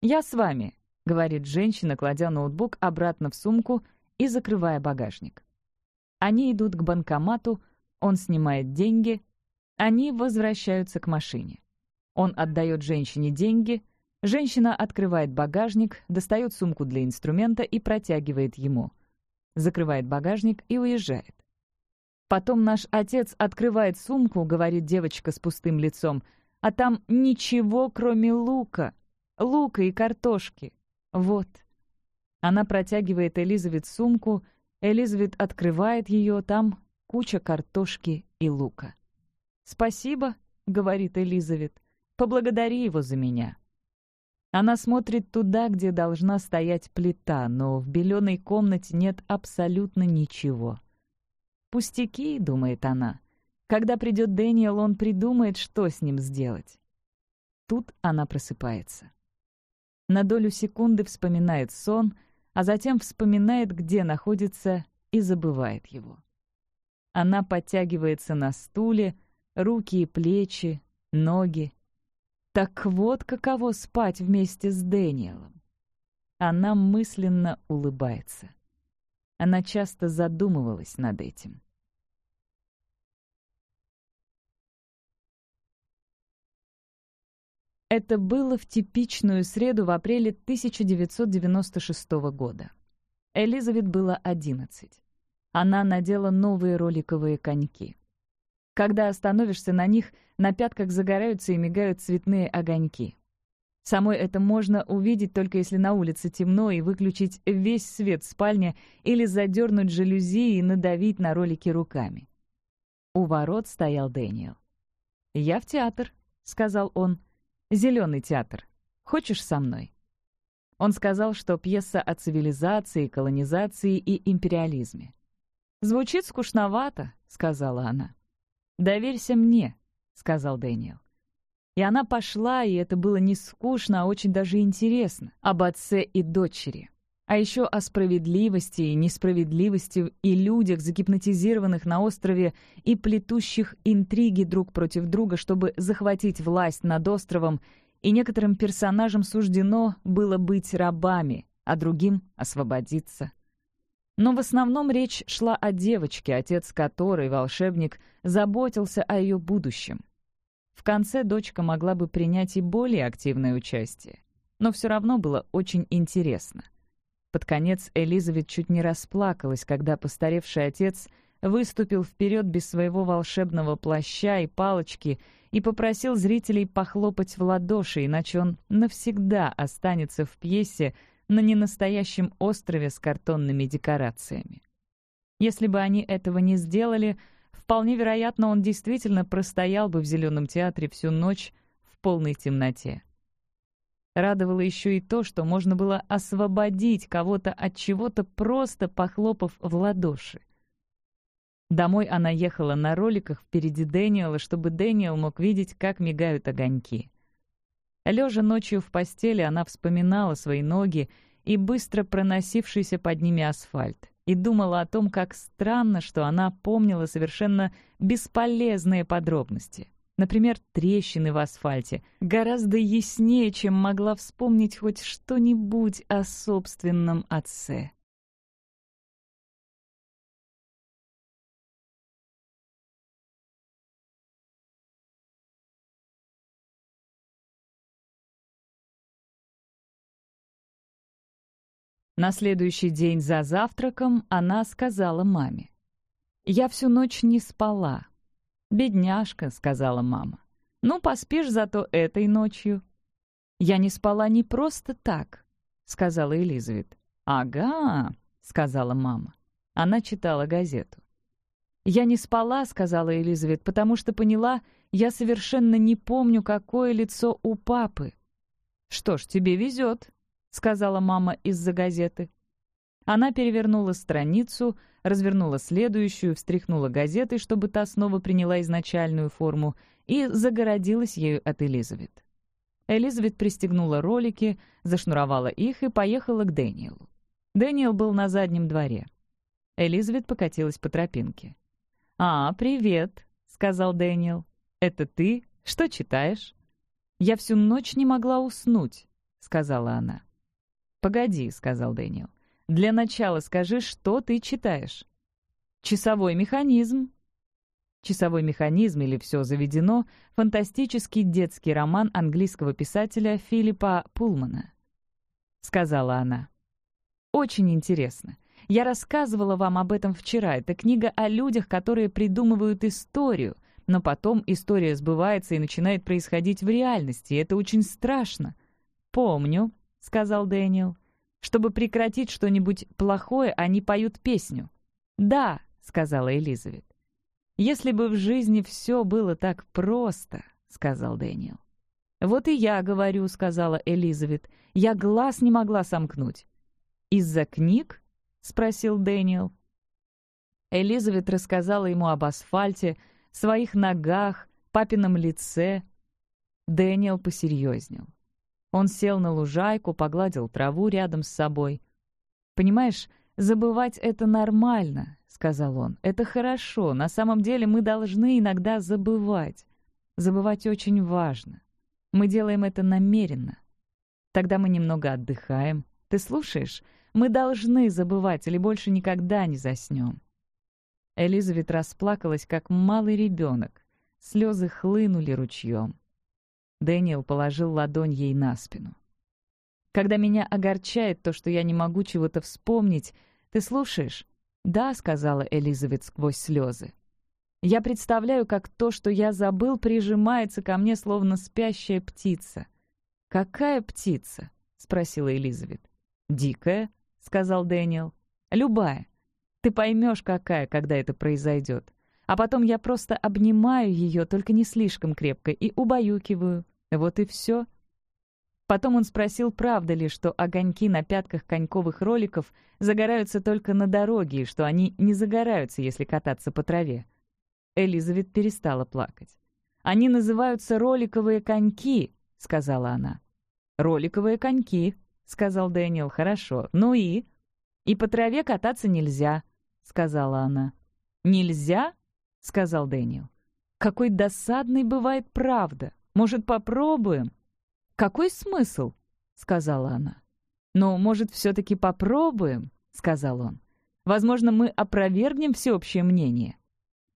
«Я с вами», — говорит женщина, кладя ноутбук обратно в сумку и закрывая багажник. Они идут к банкомату, он снимает деньги, они возвращаются к машине. Он отдает женщине деньги, женщина открывает багажник, достает сумку для инструмента и протягивает ему. Закрывает багажник и уезжает. Потом наш отец открывает сумку, говорит девочка с пустым лицом, а там ничего, кроме лука. Лука и картошки. Вот. Она протягивает Элизабет сумку, Элизабет открывает ее, там куча картошки и лука. «Спасибо», — говорит Элизабет, — «поблагодари его за меня». Она смотрит туда, где должна стоять плита, но в беленой комнате нет абсолютно ничего. «Пустяки», — думает она. «Когда придет Дэниел, он придумает, что с ним сделать». Тут она просыпается. На долю секунды вспоминает сон — а затем вспоминает, где находится, и забывает его. Она подтягивается на стуле, руки и плечи, ноги. Так вот каково спать вместе с Дэниелом. Она мысленно улыбается. Она часто задумывалась над этим. Это было в типичную среду в апреле 1996 года. Элизабет было 11. Она надела новые роликовые коньки. Когда остановишься на них, на пятках загораются и мигают цветные огоньки. Самой это можно увидеть только если на улице темно и выключить весь свет в спальне или задернуть жалюзи и надавить на ролики руками. У ворот стоял Дэниел. «Я в театр», — сказал он. «Зеленый театр. Хочешь со мной?» Он сказал, что пьеса о цивилизации, колонизации и империализме. «Звучит скучновато», — сказала она. «Доверься мне», — сказал Дэниел. И она пошла, и это было не скучно, а очень даже интересно. Об отце и дочери. А еще о справедливости и несправедливости и людях, загипнотизированных на острове и плетущих интриги друг против друга, чтобы захватить власть над островом, и некоторым персонажам суждено было быть рабами, а другим — освободиться. Но в основном речь шла о девочке, отец которой, волшебник, заботился о ее будущем. В конце дочка могла бы принять и более активное участие, но все равно было очень интересно — под конец Элизабет чуть не расплакалась, когда постаревший отец выступил вперед без своего волшебного плаща и палочки и попросил зрителей похлопать в ладоши, иначе он навсегда останется в пьесе на ненастоящем острове с картонными декорациями. Если бы они этого не сделали, вполне вероятно, он действительно простоял бы в Зеленом театре всю ночь в полной темноте. Радовало еще и то, что можно было освободить кого-то от чего-то, просто похлопав в ладоши. Домой она ехала на роликах впереди Дэниела, чтобы Дэниел мог видеть, как мигают огоньки. Лежа ночью в постели, она вспоминала свои ноги и быстро проносившийся под ними асфальт, и думала о том, как странно, что она помнила совершенно бесполезные подробности — Например, трещины в асфальте. Гораздо яснее, чем могла вспомнить хоть что-нибудь о собственном отце. На следующий день за завтраком она сказала маме. «Я всю ночь не спала. «Бедняжка», — сказала мама. «Ну, поспишь зато этой ночью». «Я не спала не просто так», — сказала Элизабет. «Ага», — сказала мама. Она читала газету. «Я не спала», — сказала Элизабет, «потому что поняла, я совершенно не помню, какое лицо у папы». «Что ж, тебе везет», — сказала мама из-за газеты. Она перевернула страницу, развернула следующую, встряхнула газетой, чтобы та снова приняла изначальную форму, и загородилась ею от Элизабет. Элизабет пристегнула ролики, зашнуровала их и поехала к Дэниелу. Дэниел был на заднем дворе. Элизабет покатилась по тропинке. «А, привет», — сказал Дэниел. «Это ты? Что читаешь?» «Я всю ночь не могла уснуть», — сказала она. «Погоди», — сказал Дэниел. «Для начала скажи, что ты читаешь». «Часовой механизм». «Часовой механизм» или «Все заведено» — фантастический детский роман английского писателя Филиппа Пулмана. Сказала она. «Очень интересно. Я рассказывала вам об этом вчера. Это книга о людях, которые придумывают историю, но потом история сбывается и начинает происходить в реальности, и это очень страшно. «Помню», — сказал Дэниел. «Чтобы прекратить что-нибудь плохое, они поют песню». «Да», — сказала Элизабет. «Если бы в жизни все было так просто», — сказал Дэниел. «Вот и я говорю», — сказала Элизабет. «Я глаз не могла сомкнуть». «Из-за книг?» — спросил Дэниел. Элизабет рассказала ему об асфальте, своих ногах, папином лице. Дэниел посерьезнел. Он сел на лужайку, погладил траву рядом с собой. «Понимаешь, забывать это нормально», — сказал он. «Это хорошо. На самом деле мы должны иногда забывать. Забывать очень важно. Мы делаем это намеренно. Тогда мы немного отдыхаем. Ты слушаешь? Мы должны забывать, или больше никогда не заснем». Элизабет расплакалась, как малый ребенок. Слезы хлынули ручьем. Дэниел положил ладонь ей на спину. «Когда меня огорчает то, что я не могу чего-то вспомнить, ты слушаешь?» «Да», — сказала Элизабет сквозь слезы. «Я представляю, как то, что я забыл, прижимается ко мне, словно спящая птица». «Какая птица?» — спросила Элизабет. «Дикая», — сказал Дэниел. «Любая. Ты поймешь, какая, когда это произойдет. А потом я просто обнимаю ее, только не слишком крепко, и убаюкиваю. Вот и все». Потом он спросил, правда ли, что огоньки на пятках коньковых роликов загораются только на дороге, и что они не загораются, если кататься по траве. Элизабет перестала плакать. «Они называются роликовые коньки», — сказала она. «Роликовые коньки», — сказал Дэниел. «Хорошо. Ну и?» «И по траве кататься нельзя», — сказала она. «Нельзя?» — сказал Дэниел. «Какой досадный бывает правда. Может, попробуем?» «Какой смысл?» — сказала она. «Ну, может, все-таки попробуем?» — сказал он. «Возможно, мы опровергнем всеобщее мнение».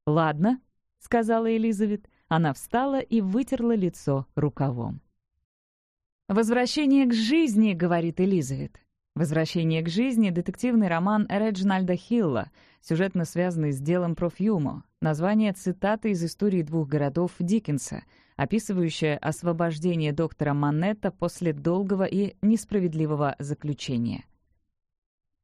«Ладно», — сказала Элизабет. Она встала и вытерла лицо рукавом. «Возвращение к жизни», — говорит Элизабет. «Возвращение к жизни» — детективный роман Реджинальда Хилла, сюжетно связанный с делом Профьюмо. Название цитаты из истории двух городов Диккенса — описывающая освобождение доктора Манетта после долгого и несправедливого заключения.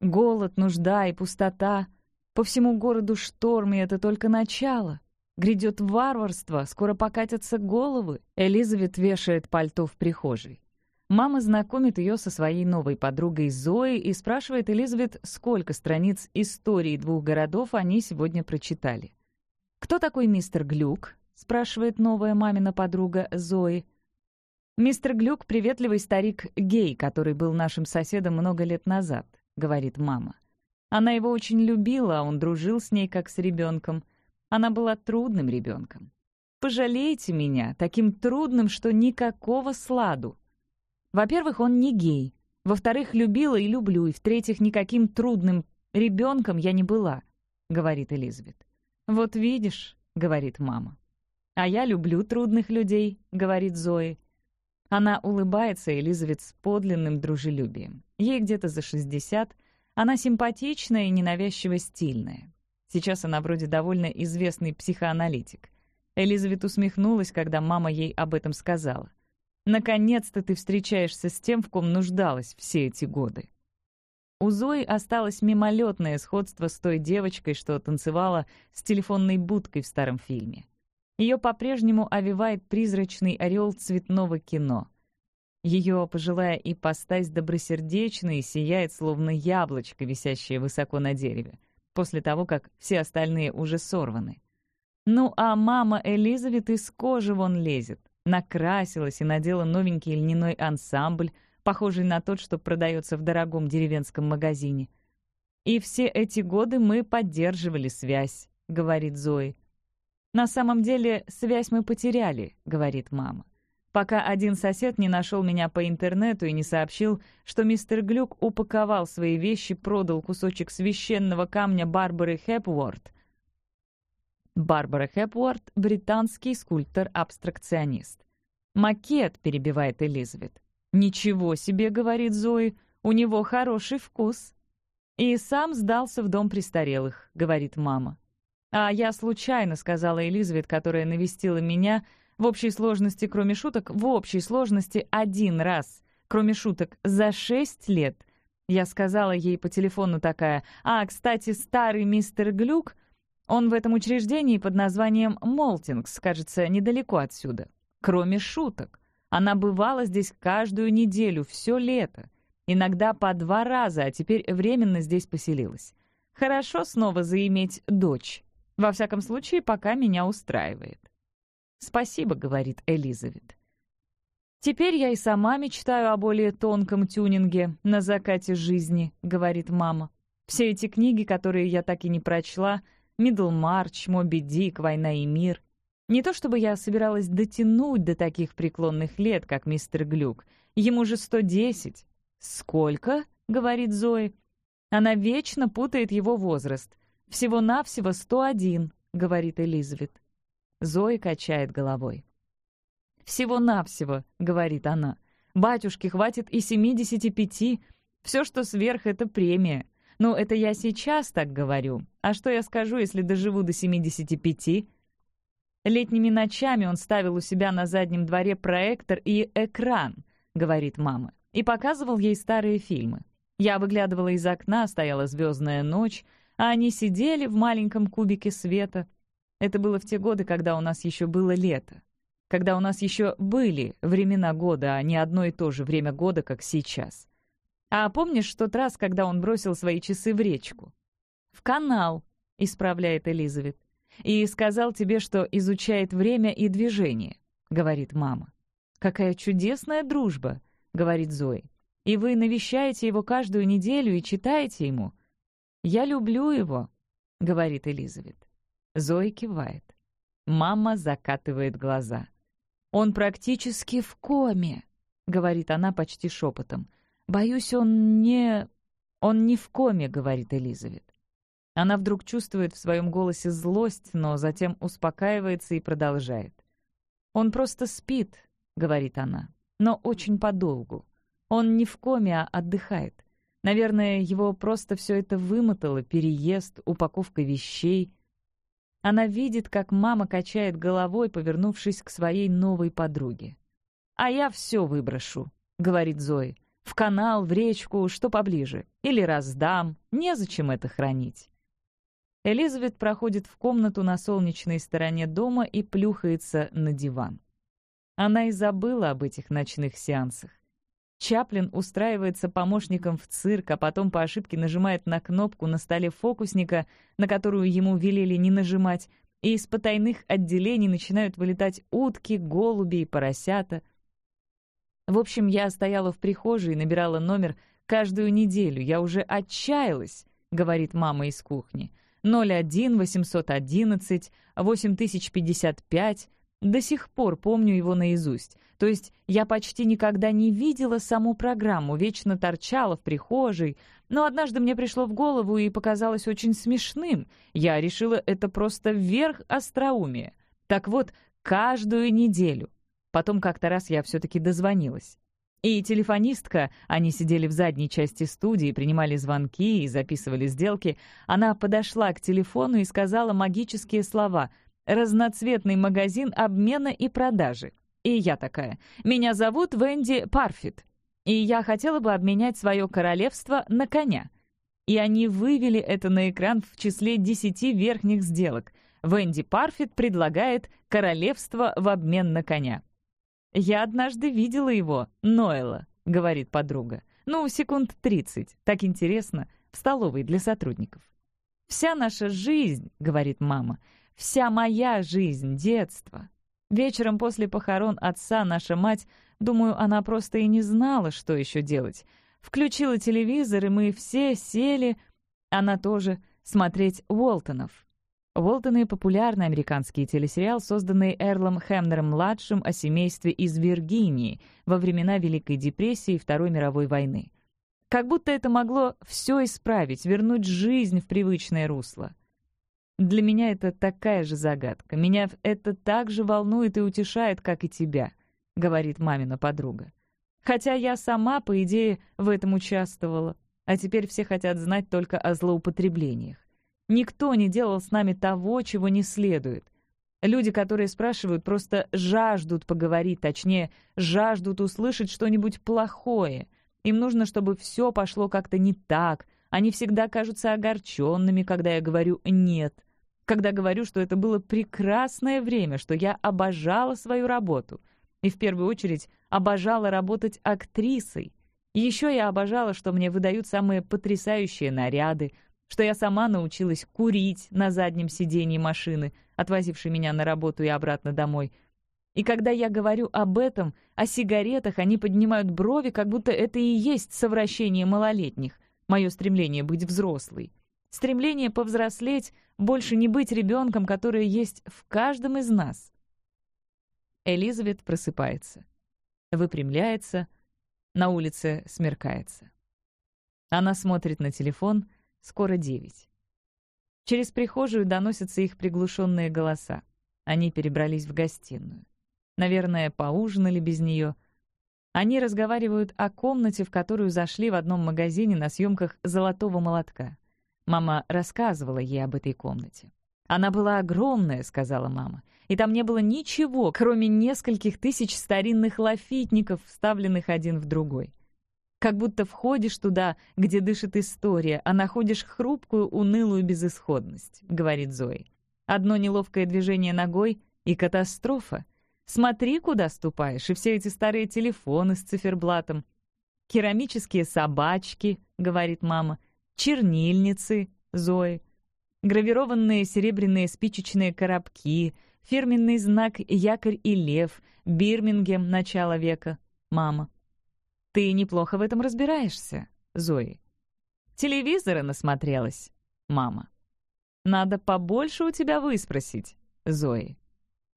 Голод, нужда и пустота. По всему городу шторм, и это только начало. Грядет варварство, скоро покатятся головы. Элизабет вешает пальто в прихожей. Мама знакомит ее со своей новой подругой Зоей и спрашивает Элизабет, сколько страниц истории двух городов они сегодня прочитали. «Кто такой мистер Глюк?» Спрашивает новая мамина подруга Зои. «Мистер Глюк — приветливый старик гей, который был нашим соседом много лет назад», — говорит мама. Она его очень любила, а он дружил с ней как с ребенком. Она была трудным ребенком. Пожалейте меня, таким трудным, что никакого сладу. Во-первых, он не гей. Во-вторых, любила и люблю, и в-третьих, никаким трудным ребенком я не была, — говорит Элизабет. «Вот видишь», — говорит мама. «А я люблю трудных людей», — говорит Зои. Она улыбается Элизабет с подлинным дружелюбием. Ей где-то за 60, она симпатичная и ненавязчиво стильная. Сейчас она вроде довольно известный психоаналитик. Элизабет усмехнулась, когда мама ей об этом сказала. «Наконец-то ты встречаешься с тем, в ком нуждалась все эти годы». У Зои осталось мимолетное сходство с той девочкой, что танцевала с телефонной будкой в старом фильме. Ее по-прежнему овивает призрачный орел цветного кино. Ее пожилая ипостась добросердечна и сияет, словно яблочко, висящее высоко на дереве, после того, как все остальные уже сорваны. Ну а мама Элизабет из кожи вон лезет. Накрасилась и надела новенький льняной ансамбль, похожий на тот, что продается в дорогом деревенском магазине. «И все эти годы мы поддерживали связь», — говорит Зои. «На самом деле связь мы потеряли», — говорит мама. «Пока один сосед не нашел меня по интернету и не сообщил, что мистер Глюк упаковал свои вещи, продал кусочек священного камня Барбары Хепворд». Барбара Хепворд — британский скульптор-абстракционист. «Макет», — перебивает Элизабет. «Ничего себе», — говорит Зои, — «у него хороший вкус». «И сам сдался в дом престарелых», — говорит мама. «А я случайно», — сказала Элизабет, которая навестила меня, в общей сложности, кроме шуток, в общей сложности один раз, кроме шуток, за шесть лет. Я сказала ей по телефону такая, «А, кстати, старый мистер Глюк, он в этом учреждении под названием Молтингс, кажется, недалеко отсюда. Кроме шуток. Она бывала здесь каждую неделю, все лето. Иногда по два раза, а теперь временно здесь поселилась. Хорошо снова заиметь дочь. Во всяком случае, пока меня устраивает. «Спасибо», — говорит Элизабет. «Теперь я и сама мечтаю о более тонком тюнинге на закате жизни», — говорит мама. «Все эти книги, которые я так и не прочла, «Мидлмарч», «Моби Дик», «Война и мир», не то чтобы я собиралась дотянуть до таких преклонных лет, как мистер Глюк. Ему же 110. «Сколько?» — говорит Зои. Она вечно путает его возраст. «Всего-навсего 101», — говорит Элизабет. Зои качает головой. «Всего-навсего», — говорит она. «Батюшке хватит и 75. Все, что сверх, — это премия. Ну, это я сейчас так говорю. А что я скажу, если доживу до 75?» Летними ночами он ставил у себя на заднем дворе проектор и экран, говорит мама, и показывал ей старые фильмы. Я выглядывала из окна, стояла звездная ночь, а они сидели в маленьком кубике света. Это было в те годы, когда у нас еще было лето. Когда у нас еще были времена года, а не одно и то же время года, как сейчас. А помнишь тот раз, когда он бросил свои часы в речку? «В канал», — исправляет Элизабет и сказал тебе, что изучает время и движение», — говорит мама. «Какая чудесная дружба», — говорит Зои. «И вы навещаете его каждую неделю и читаете ему». «Я люблю его», — говорит Элизабет. Зои кивает. Мама закатывает глаза. «Он практически в коме», — говорит она почти шепотом. «Боюсь, он не...» «Он не в коме», — говорит Элизабет. Она вдруг чувствует в своем голосе злость, но затем успокаивается и продолжает. «Он просто спит», — говорит она, — «но очень подолгу. Он не в коме, а отдыхает. Наверное, его просто все это вымотало, переезд, упаковка вещей». Она видит, как мама качает головой, повернувшись к своей новой подруге. «А я все выброшу», — говорит Зои. «В канал, в речку, что поближе. Или раздам. Незачем это хранить». Элизабет проходит в комнату на солнечной стороне дома и плюхается на диван. Она и забыла об этих ночных сеансах. Чаплин устраивается помощником в цирк, а потом по ошибке нажимает на кнопку на столе фокусника, на которую ему велели не нажимать, и из потайных отделений начинают вылетать утки, голуби и поросята. В общем, я стояла в прихожей и набирала номер каждую неделю. Я уже отчаялась, — говорит мама из кухни. 01 811 8055. До сих пор помню его наизусть. То есть я почти никогда не видела саму программу, вечно торчала в прихожей. Но однажды мне пришло в голову и показалось очень смешным. Я решила, это просто верх остроумия. Так вот, каждую неделю. Потом как-то раз я все-таки дозвонилась. И телефонистка, они сидели в задней части студии, принимали звонки и записывали сделки, она подошла к телефону и сказала магические слова «Разноцветный магазин обмена и продажи». И я такая «Меня зовут Венди Парфит, и я хотела бы обменять свое королевство на коня». И они вывели это на экран в числе десяти верхних сделок. Венди Парфит предлагает королевство в обмен на коня. «Я однажды видела его, Ноэла», — говорит подруга. «Ну, секунд тридцать. Так интересно. В столовой для сотрудников». «Вся наша жизнь», — говорит мама, — «вся моя жизнь, детство». Вечером после похорон отца наша мать Думаю, она просто и не знала, что еще делать. Включила телевизор, и мы все сели, она тоже, смотреть Уолтонов. Уолтоны — популярный американский телесериал, созданный Эрлом Хемнером-младшим о семействе из Виргинии во времена Великой депрессии и Второй мировой войны. Как будто это могло все исправить, вернуть жизнь в привычное русло. Для меня это такая же загадка. Меня это так же волнует и утешает, как и тебя, — говорит мамина подруга. Хотя я сама, по идее, в этом участвовала. А теперь все хотят знать только о злоупотреблениях. Никто не делал с нами того, чего не следует. Люди, которые спрашивают, просто жаждут поговорить, точнее, жаждут услышать что-нибудь плохое. Им нужно, чтобы все пошло как-то не так. Они всегда кажутся огорченными, когда я говорю «нет». Когда говорю, что это было прекрасное время, что я обожала свою работу. И в первую очередь обожала работать актрисой. еще я обожала, что мне выдают самые потрясающие наряды, что я сама научилась курить на заднем сиденье машины, отвозившей меня на работу и обратно домой. И когда я говорю об этом, о сигаретах, они поднимают брови, как будто это и есть совращение малолетних, мое стремление быть взрослой. Стремление повзрослеть, больше не быть ребенком, которое есть в каждом из нас. Элизабет просыпается. Выпрямляется. На улице смеркается. Она смотрит на телефон — Скоро девять. Через прихожую доносятся их приглушенные голоса. Они перебрались в гостиную. Наверное, поужинали без нее. Они разговаривают о комнате, в которую зашли в одном магазине на съемках «Золотого молотка». Мама рассказывала ей об этой комнате. «Она была огромная», — сказала мама, «и там не было ничего, кроме нескольких тысяч старинных лафитников, вставленных один в другой. Как будто входишь туда, где дышит история, а находишь хрупкую, унылую безысходность», — говорит Зои. «Одно неловкое движение ногой — и катастрофа. Смотри, куда ступаешь, и все эти старые телефоны с циферблатом. Керамические собачки», — говорит мама, — «чернильницы», — Зои, гравированные серебряные спичечные коробки, фирменный знак «Якорь и лев», Бирмингем начала века, мама. «Ты неплохо в этом разбираешься, Зои». «Телевизора насмотрелась, мама». «Надо побольше у тебя выспросить, Зои».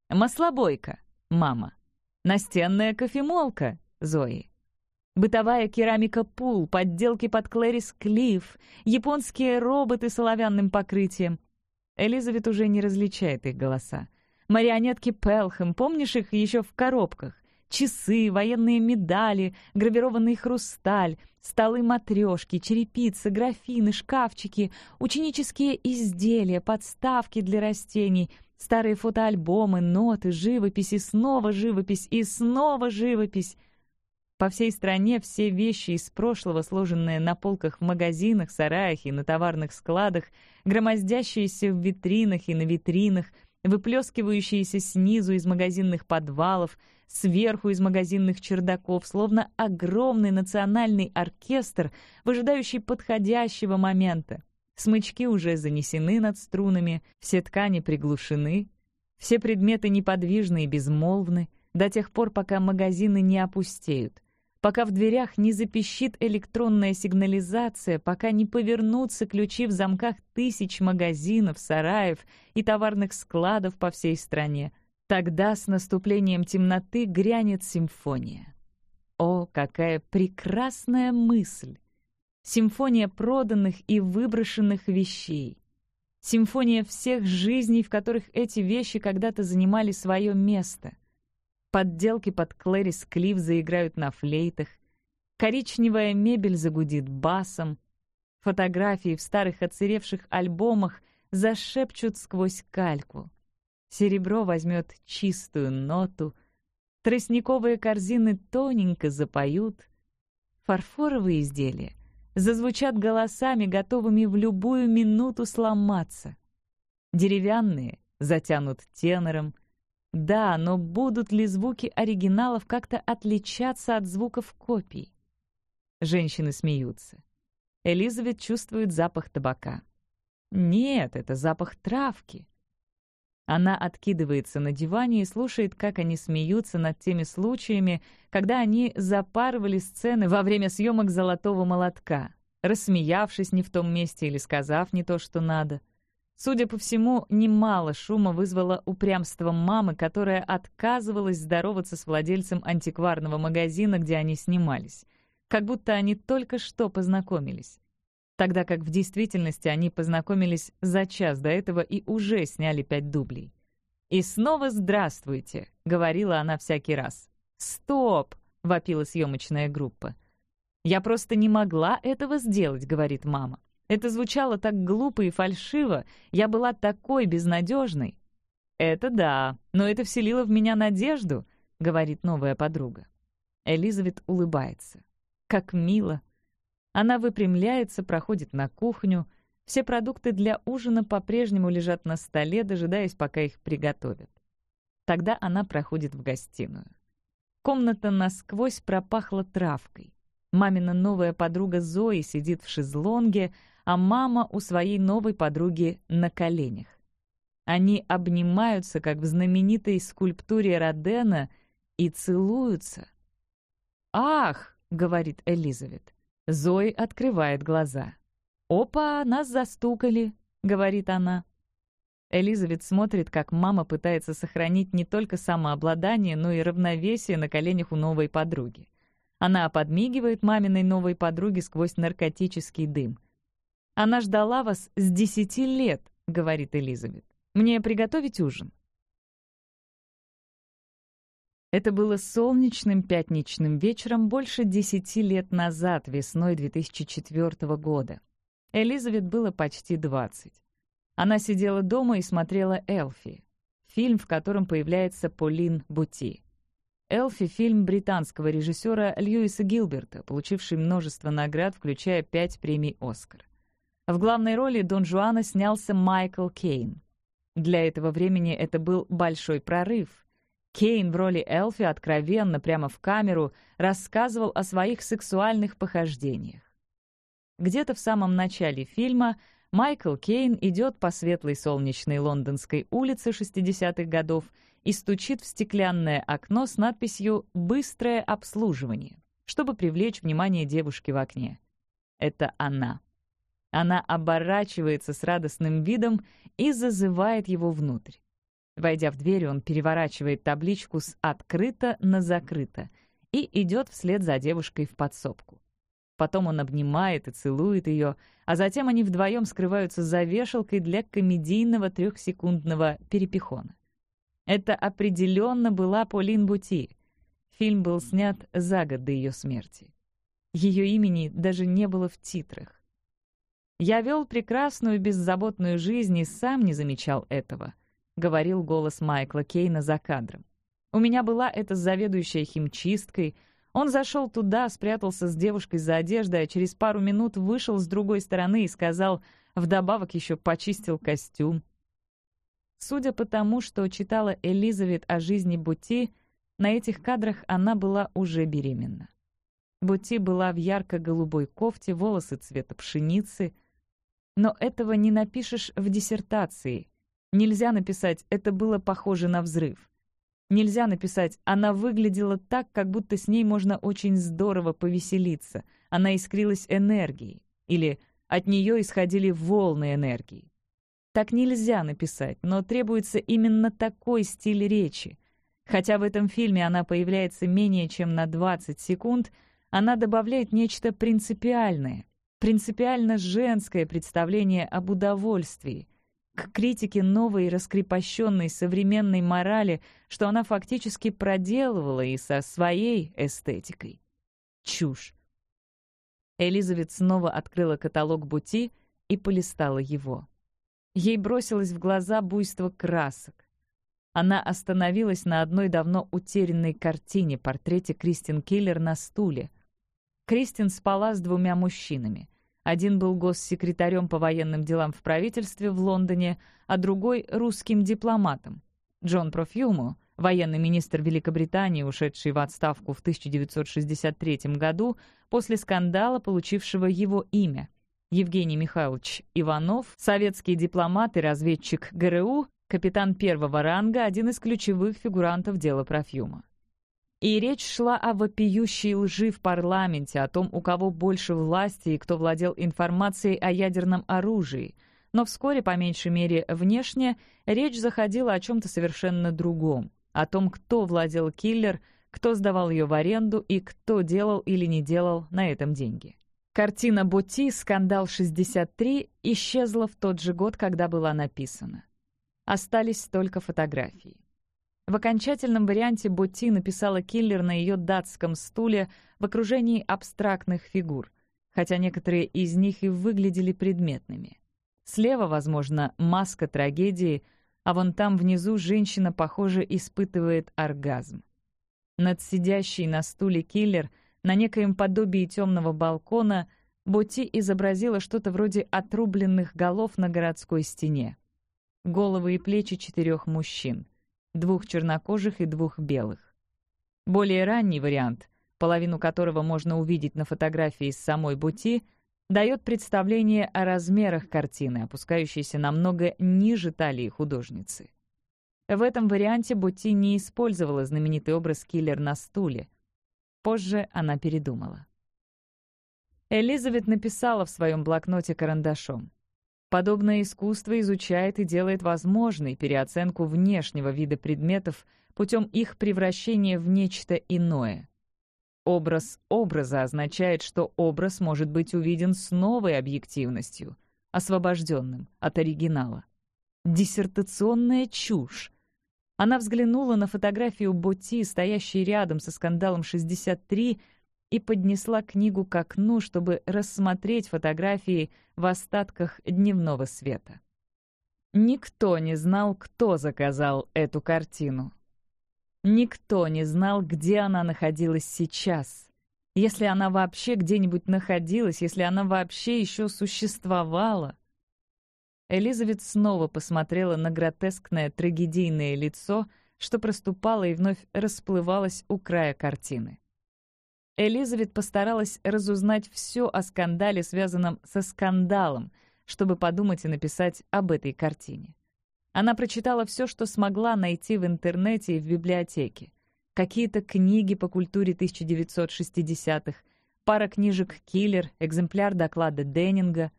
«Маслобойка, мама». «Настенная кофемолка, Зои». Бытовая керамика пул, подделки под Клэрис Клифф, японские роботы с оловянным покрытием. Элизабет уже не различает их голоса. Марионетки Пелхэм, помнишь их еще в коробках? часы, военные медали, гравированный хрусталь, столы-матрешки, черепицы, графины, шкафчики, ученические изделия, подставки для растений, старые фотоальбомы, ноты, живопись и снова живопись и снова живопись. По всей стране все вещи из прошлого, сложенные на полках в магазинах, сараях и на товарных складах, громоздящиеся в витринах и на витринах, выплескивающиеся снизу из магазинных подвалов — сверху из магазинных чердаков, словно огромный национальный оркестр, выжидающий подходящего момента. Смычки уже занесены над струнами, все ткани приглушены, все предметы неподвижны и безмолвны до тех пор, пока магазины не опустеют, пока в дверях не запищит электронная сигнализация, пока не повернутся ключи в замках тысяч магазинов, сараев и товарных складов по всей стране — Тогда с наступлением темноты грянет симфония. О, какая прекрасная мысль! Симфония проданных и выброшенных вещей. Симфония всех жизней, в которых эти вещи когда-то занимали свое место. Подделки под Клэрис Клифф заиграют на флейтах. Коричневая мебель загудит басом. Фотографии в старых оцеревших альбомах зашепчут сквозь кальку. Серебро возьмет чистую ноту, тростниковые корзины тоненько запоют, фарфоровые изделия зазвучат голосами, готовыми в любую минуту сломаться. Деревянные затянут тенором. Да, но будут ли звуки оригиналов как-то отличаться от звуков копий? Женщины смеются. Элизабет чувствует запах табака. Нет, это запах травки. Она откидывается на диване и слушает, как они смеются над теми случаями, когда они запарывали сцены во время съемок «Золотого молотка», рассмеявшись не в том месте или сказав не то, что надо. Судя по всему, немало шума вызвало упрямство мамы, которая отказывалась здороваться с владельцем антикварного магазина, где они снимались, как будто они только что познакомились тогда как в действительности они познакомились за час до этого и уже сняли пять дублей. «И снова здравствуйте», — говорила она всякий раз. «Стоп!» — вопила съемочная группа. «Я просто не могла этого сделать», — говорит мама. «Это звучало так глупо и фальшиво. Я была такой безнадежной». «Это да, но это вселило в меня надежду», — говорит новая подруга. Элизабет улыбается. «Как мило», она выпрямляется, проходит на кухню. Все продукты для ужина по-прежнему лежат на столе, дожидаясь, пока их приготовят. Тогда она проходит в гостиную. Комната насквозь пропахла травкой. Мамина новая подруга Зои сидит в шезлонге, а мама у своей новой подруги на коленях. Они обнимаются, как в знаменитой скульптуре Родена, и целуются. «Ах!» — говорит Элизабет. Зои открывает глаза. «Опа, нас застукали», — говорит она. Элизабет смотрит, как мама пытается сохранить не только самообладание, но и равновесие на коленях у новой подруги. Она подмигивает маминой новой подруге сквозь наркотический дым. «Она ждала вас с десяти лет», — говорит Элизабет. «Мне приготовить ужин?» Это было солнечным пятничным вечером больше десяти лет назад, весной 2004 года. Элизабет было почти 20. Она сидела дома и смотрела «Элфи», фильм, в котором появляется Полин Бути. «Элфи» — фильм британского режиссера Льюиса Гилберта, получивший множество наград, включая пять премий «Оскар». В главной роли Дон Жуана снялся Майкл Кейн. Для этого времени это был большой прорыв — Кейн в роли Элфи откровенно, прямо в камеру, рассказывал о своих сексуальных похождениях. Где-то в самом начале фильма Майкл Кейн идет по светлой солнечной лондонской улице 60-х годов и стучит в стеклянное окно с надписью «Быстрое обслуживание», чтобы привлечь внимание девушки в окне. Это она. Она оборачивается с радостным видом и зазывает его внутрь. Войдя в дверь, он переворачивает табличку с «открыто» на «закрыто» и идет вслед за девушкой в подсобку. Потом он обнимает и целует ее, а затем они вдвоем скрываются за вешалкой для комедийного трехсекундного перепихона. Это определенно была Полин Бути. Фильм был снят за год до ее смерти. Ее имени даже не было в титрах. Я вел прекрасную беззаботную жизнь и сам не замечал этого —— говорил голос Майкла Кейна за кадром. «У меня была эта заведующая химчисткой. Он зашел туда, спрятался с девушкой за одеждой, а через пару минут вышел с другой стороны и сказал, вдобавок еще почистил костюм». Судя по тому, что читала Элизабет о жизни Бути, на этих кадрах она была уже беременна. Бути была в ярко-голубой кофте, волосы цвета пшеницы. Но этого не напишешь в диссертации — Нельзя написать «это было похоже на взрыв». Нельзя написать «она выглядела так, как будто с ней можно очень здорово повеселиться», «она искрилась энергией» или «от нее исходили волны энергии». Так нельзя написать, но требуется именно такой стиль речи. Хотя в этом фильме она появляется менее чем на 20 секунд, она добавляет нечто принципиальное, принципиально женское представление об удовольствии, к критике новой раскрепощенной современной морали, что она фактически проделывала и со своей эстетикой. Чушь. Элизабет снова открыла каталог Бути и полистала его. Ей бросилось в глаза буйство красок. Она остановилась на одной давно утерянной картине, портрете Кристин Киллер на стуле. Кристин спала с двумя мужчинами. Один был госсекретарем по военным делам в правительстве в Лондоне, а другой — русским дипломатом. Джон Профьюмо, военный министр Великобритании, ушедший в отставку в 1963 году после скандала, получившего его имя. Евгений Михайлович Иванов, советский дипломат и разведчик ГРУ, капитан первого ранга, один из ключевых фигурантов дела Профьюма. И речь шла о вопиющей лжи в парламенте, о том, у кого больше власти и кто владел информацией о ядерном оружии. Но вскоре, по меньшей мере внешне, речь заходила о чем-то совершенно другом. О том, кто владел киллер, кто сдавал ее в аренду и кто делал или не делал на этом деньги. Картина Боти «Скандал 63» исчезла в тот же год, когда была написана. Остались только фотографии. В окончательном варианте Ботти написала киллер на ее датском стуле в окружении абстрактных фигур, хотя некоторые из них и выглядели предметными. Слева, возможно, маска трагедии, а вон там внизу женщина, похоже, испытывает оргазм. Над сидящей на стуле киллер на некоем подобии темного балкона Ботти изобразила что-то вроде отрубленных голов на городской стене. Головы и плечи четырех мужчин — двух чернокожих и двух белых. Более ранний вариант, половину которого можно увидеть на фотографии с самой Бути, дает представление о размерах картины, опускающейся намного ниже талии художницы. В этом варианте Бути не использовала знаменитый образ киллер на стуле. Позже она передумала. Элизабет написала в своем блокноте карандашом. Подобное искусство изучает и делает возможной переоценку внешнего вида предметов путем их превращения в нечто иное. Образ образа означает, что образ может быть увиден с новой объективностью, освобожденным от оригинала. Диссертационная чушь. Она взглянула на фотографию Боти, стоящей рядом со скандалом 63, и поднесла книгу к окну, чтобы рассмотреть фотографии в остатках дневного света. Никто не знал, кто заказал эту картину. Никто не знал, где она находилась сейчас. Если она вообще где-нибудь находилась, если она вообще еще существовала. Элизабет снова посмотрела на гротескное трагедийное лицо, что проступало и вновь расплывалось у края картины. Элизабет постаралась разузнать все о скандале, связанном со скандалом, чтобы подумать и написать об этой картине. Она прочитала все, что смогла найти в интернете и в библиотеке. Какие-то книги по культуре 1960-х, пара книжек «Киллер», экземпляр доклада Деннинга.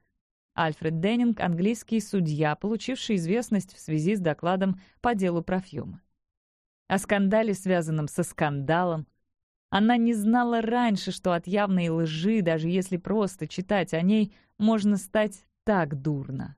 Альфред Деннинг — английский судья, получивший известность в связи с докладом по делу Профьюма. О скандале, связанном со скандалом, она не знала раньше, что от явной лжи, даже если просто читать о ней, можно стать так дурно.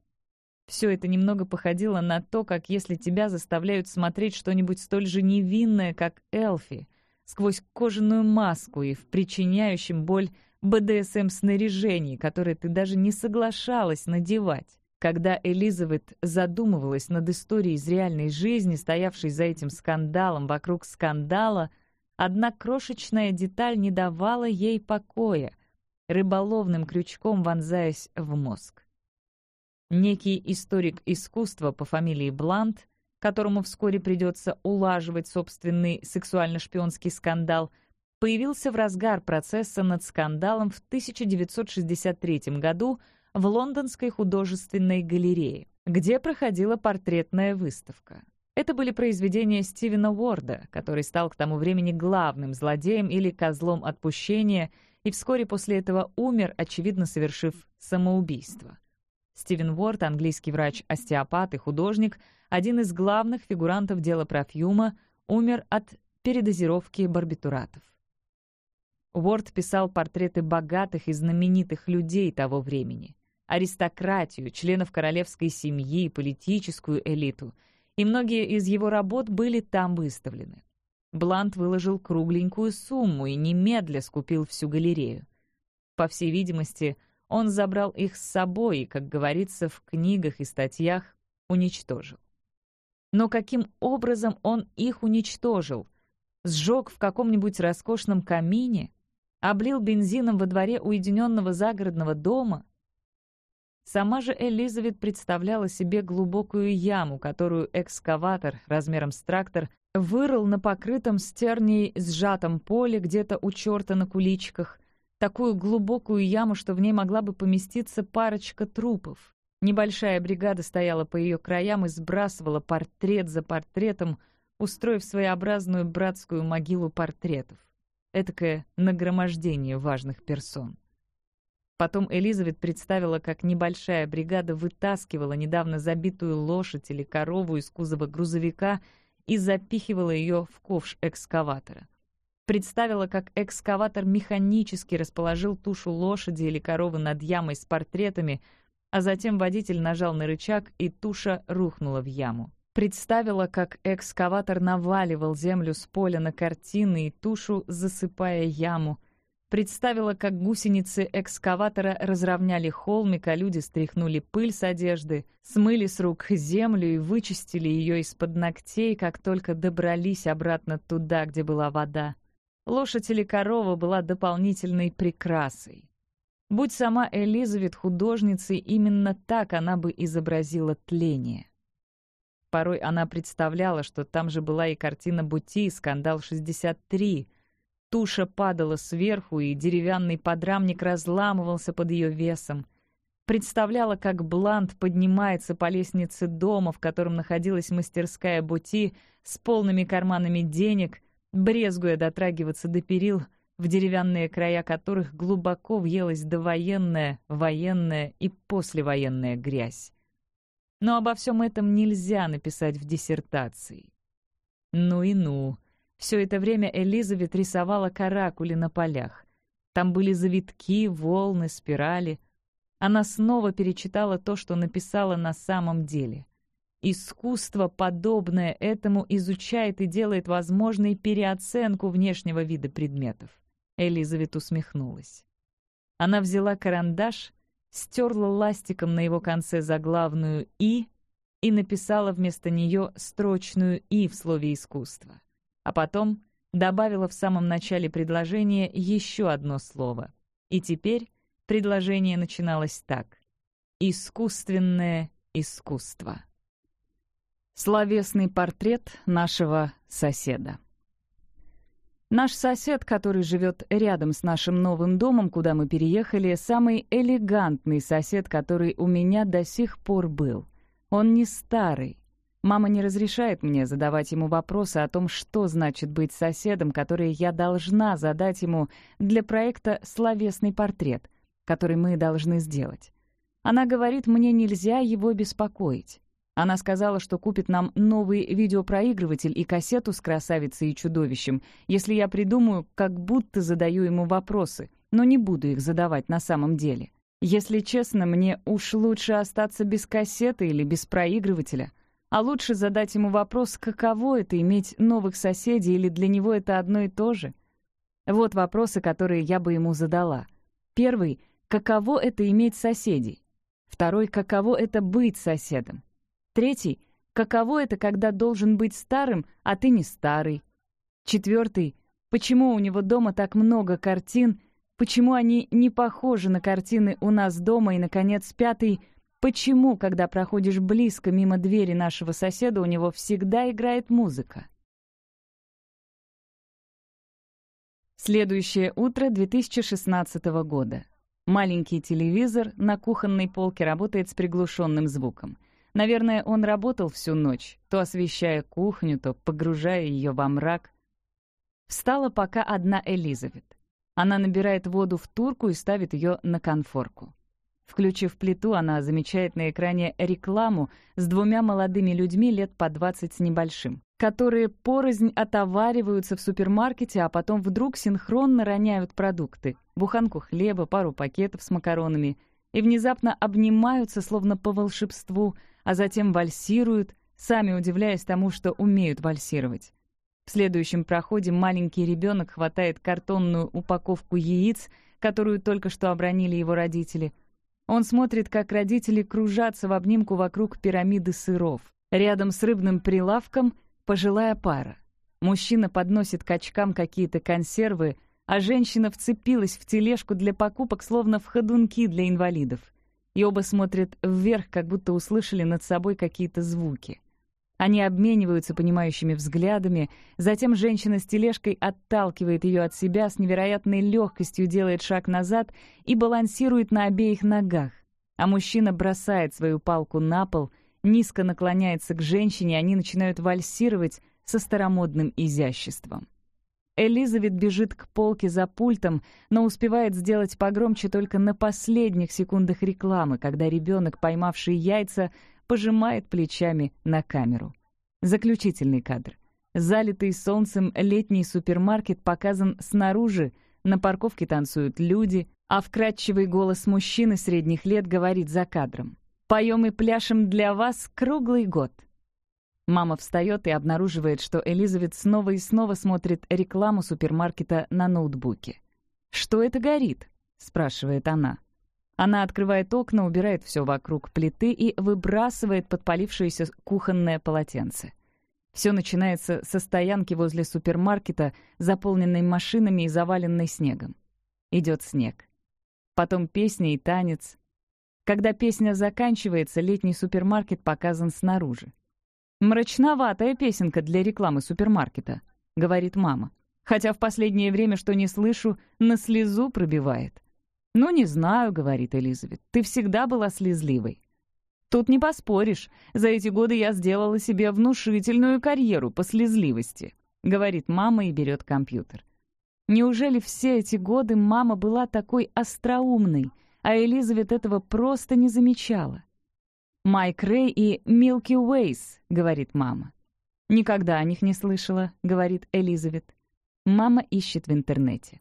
Все это немного походило на то, как если тебя заставляют смотреть что-нибудь столь же невинное, как Элфи, сквозь кожаную маску и в причиняющем боль БДСМ-снаряжении, которое ты даже не соглашалась надевать. Когда Элизабет задумывалась над историей из реальной жизни, стоявшей за этим скандалом вокруг скандала — Одна крошечная деталь не давала ей покоя, рыболовным крючком вонзаясь в мозг. Некий историк искусства по фамилии Блант, которому вскоре придется улаживать собственный сексуально-шпионский скандал, появился в разгар процесса над скандалом в 1963 году в Лондонской художественной галерее, где проходила портретная выставка. Это были произведения Стивена Уорда, который стал к тому времени главным злодеем или козлом отпущения и вскоре после этого умер, очевидно совершив самоубийство. Стивен Уорд, английский врач-остеопат и художник, один из главных фигурантов дела Профьюма, умер от передозировки барбитуратов. Уорд писал портреты богатых и знаменитых людей того времени, аристократию, членов королевской семьи, политическую элиту — и многие из его работ были там выставлены. Блант выложил кругленькую сумму и немедля скупил всю галерею. По всей видимости, он забрал их с собой и, как говорится в книгах и статьях, уничтожил. Но каким образом он их уничтожил? Сжег в каком-нибудь роскошном камине? Облил бензином во дворе уединенного загородного дома? Сама же Элизабет представляла себе глубокую яму, которую экскаватор размером с трактор вырыл на покрытом стерней сжатом поле где-то у черта на куличках, такую глубокую яму, что в ней могла бы поместиться парочка трупов. Небольшая бригада стояла по ее краям и сбрасывала портрет за портретом, устроив своеобразную братскую могилу портретов. Этакое нагромождение важных персон. Потом Элизабет представила, как небольшая бригада вытаскивала недавно забитую лошадь или корову из кузова грузовика и запихивала ее в ковш экскаватора. Представила, как экскаватор механически расположил тушу лошади или коровы над ямой с портретами, а затем водитель нажал на рычаг, и туша рухнула в яму. Представила, как экскаватор наваливал землю с поля на картины и тушу, засыпая яму. Представила, как гусеницы экскаватора разровняли холмик, а люди стряхнули пыль с одежды, смыли с рук землю и вычистили ее из-под ногтей, как только добрались обратно туда, где была вода. Лошадь или корова была дополнительной прекрасой. Будь сама Элизабет художницей, именно так она бы изобразила тление. Порой она представляла, что там же была и картина Бути, скандал 63. Туша падала сверху, и деревянный подрамник разламывался под ее весом. Представляла, как Блант поднимается по лестнице дома, в котором находилась мастерская Бути, с полными карманами денег, брезгуя дотрагиваться до перил, в деревянные края которых глубоко въелась довоенная, военная и послевоенная грязь. Но обо всем этом нельзя написать в диссертации. Ну и ну. Все это время Элизабет рисовала каракули на полях. Там были завитки, волны, спирали. Она снова перечитала то, что написала на самом деле — Искусство, подобное этому, изучает и делает возможной переоценку внешнего вида предметов. Элизабет усмехнулась. Она взяла карандаш, стерла ластиком на его конце заглавную «и» и написала вместо нее строчную «и» в слове «искусство». А потом добавила в самом начале предложения еще одно слово. И теперь предложение начиналось так. «Искусственное искусство». Словесный портрет нашего соседа. Наш сосед, который живет рядом с нашим новым домом, куда мы переехали, самый элегантный сосед, который у меня до сих пор был. Он не старый. Мама не разрешает мне задавать ему вопросы о том, что значит быть соседом, которые я должна задать ему для проекта «Словесный портрет», который мы должны сделать. Она говорит, мне нельзя его беспокоить. Она сказала, что купит нам новый видеопроигрыватель и кассету с красавицей и чудовищем, если я придумаю, как будто задаю ему вопросы, но не буду их задавать на самом деле. Если честно, мне уж лучше остаться без кассеты или без проигрывателя. А лучше задать ему вопрос, каково это иметь новых соседей или для него это одно и то же. Вот вопросы, которые я бы ему задала. Первый — каково это иметь соседей? Второй — каково это быть соседом? Третий — каково это, когда должен быть старым, а ты не старый? Четвертый — почему у него дома так много картин, почему они не похожи на картины у нас дома? И, наконец, пятый — почему, когда проходишь близко мимо двери нашего соседа, у него всегда играет музыка? Следующее утро 2016 года. Маленький телевизор на кухонной полке работает с приглушенным звуком. Наверное, он работал всю ночь, то освещая кухню, то погружая ее во мрак. Встала пока одна Элизабет. Она набирает воду в турку и ставит ее на конфорку. Включив плиту, она замечает на экране рекламу с двумя молодыми людьми лет по 20 с небольшим, которые порознь отовариваются в супермаркете, а потом вдруг синхронно роняют продукты — буханку хлеба, пару пакетов с макаронами — и внезапно обнимаются, словно по волшебству, а затем вальсируют, сами удивляясь тому, что умеют вальсировать. В следующем проходе маленький ребенок хватает картонную упаковку яиц, которую только что обронили его родители. Он смотрит, как родители кружатся в обнимку вокруг пирамиды сыров. Рядом с рыбным прилавком пожилая пара. Мужчина подносит к очкам какие-то консервы, а женщина вцепилась в тележку для покупок, словно в ходунки для инвалидов и оба смотрят вверх, как будто услышали над собой какие-то звуки. Они обмениваются понимающими взглядами, затем женщина с тележкой отталкивает ее от себя, с невероятной легкостью делает шаг назад и балансирует на обеих ногах. а мужчина бросает свою палку на пол, низко наклоняется к женщине, они начинают вальсировать со старомодным изяществом. Элизабет бежит к полке за пультом, но успевает сделать погромче только на последних секундах рекламы, когда ребенок, поймавший яйца, пожимает плечами на камеру. Заключительный кадр. Залитый солнцем летний супермаркет показан снаружи, на парковке танцуют люди, а вкрадчивый голос мужчины средних лет говорит за кадром. «Поем и пляшем для вас круглый год». Мама встает и обнаруживает, что Элизабет снова и снова смотрит рекламу супермаркета на ноутбуке. «Что это горит?» — спрашивает она. Она открывает окна, убирает все вокруг плиты и выбрасывает подпалившееся кухонное полотенце. Все начинается со стоянки возле супермаркета, заполненной машинами и заваленной снегом. Идет снег. Потом песня и танец. Когда песня заканчивается, летний супермаркет показан снаружи. «Мрачноватая песенка для рекламы супермаркета», — говорит мама. «Хотя в последнее время, что не слышу, на слезу пробивает». «Ну, не знаю», — говорит Элизабет, — «ты всегда была слезливой». «Тут не поспоришь. За эти годы я сделала себе внушительную карьеру по слезливости», — говорит мама и берет компьютер. Неужели все эти годы мама была такой остроумной, а Элизабет этого просто не замечала? «Майк Рэй и Милки Уэйс», — говорит мама. «Никогда о них не слышала», — говорит Элизабет. Мама ищет в интернете.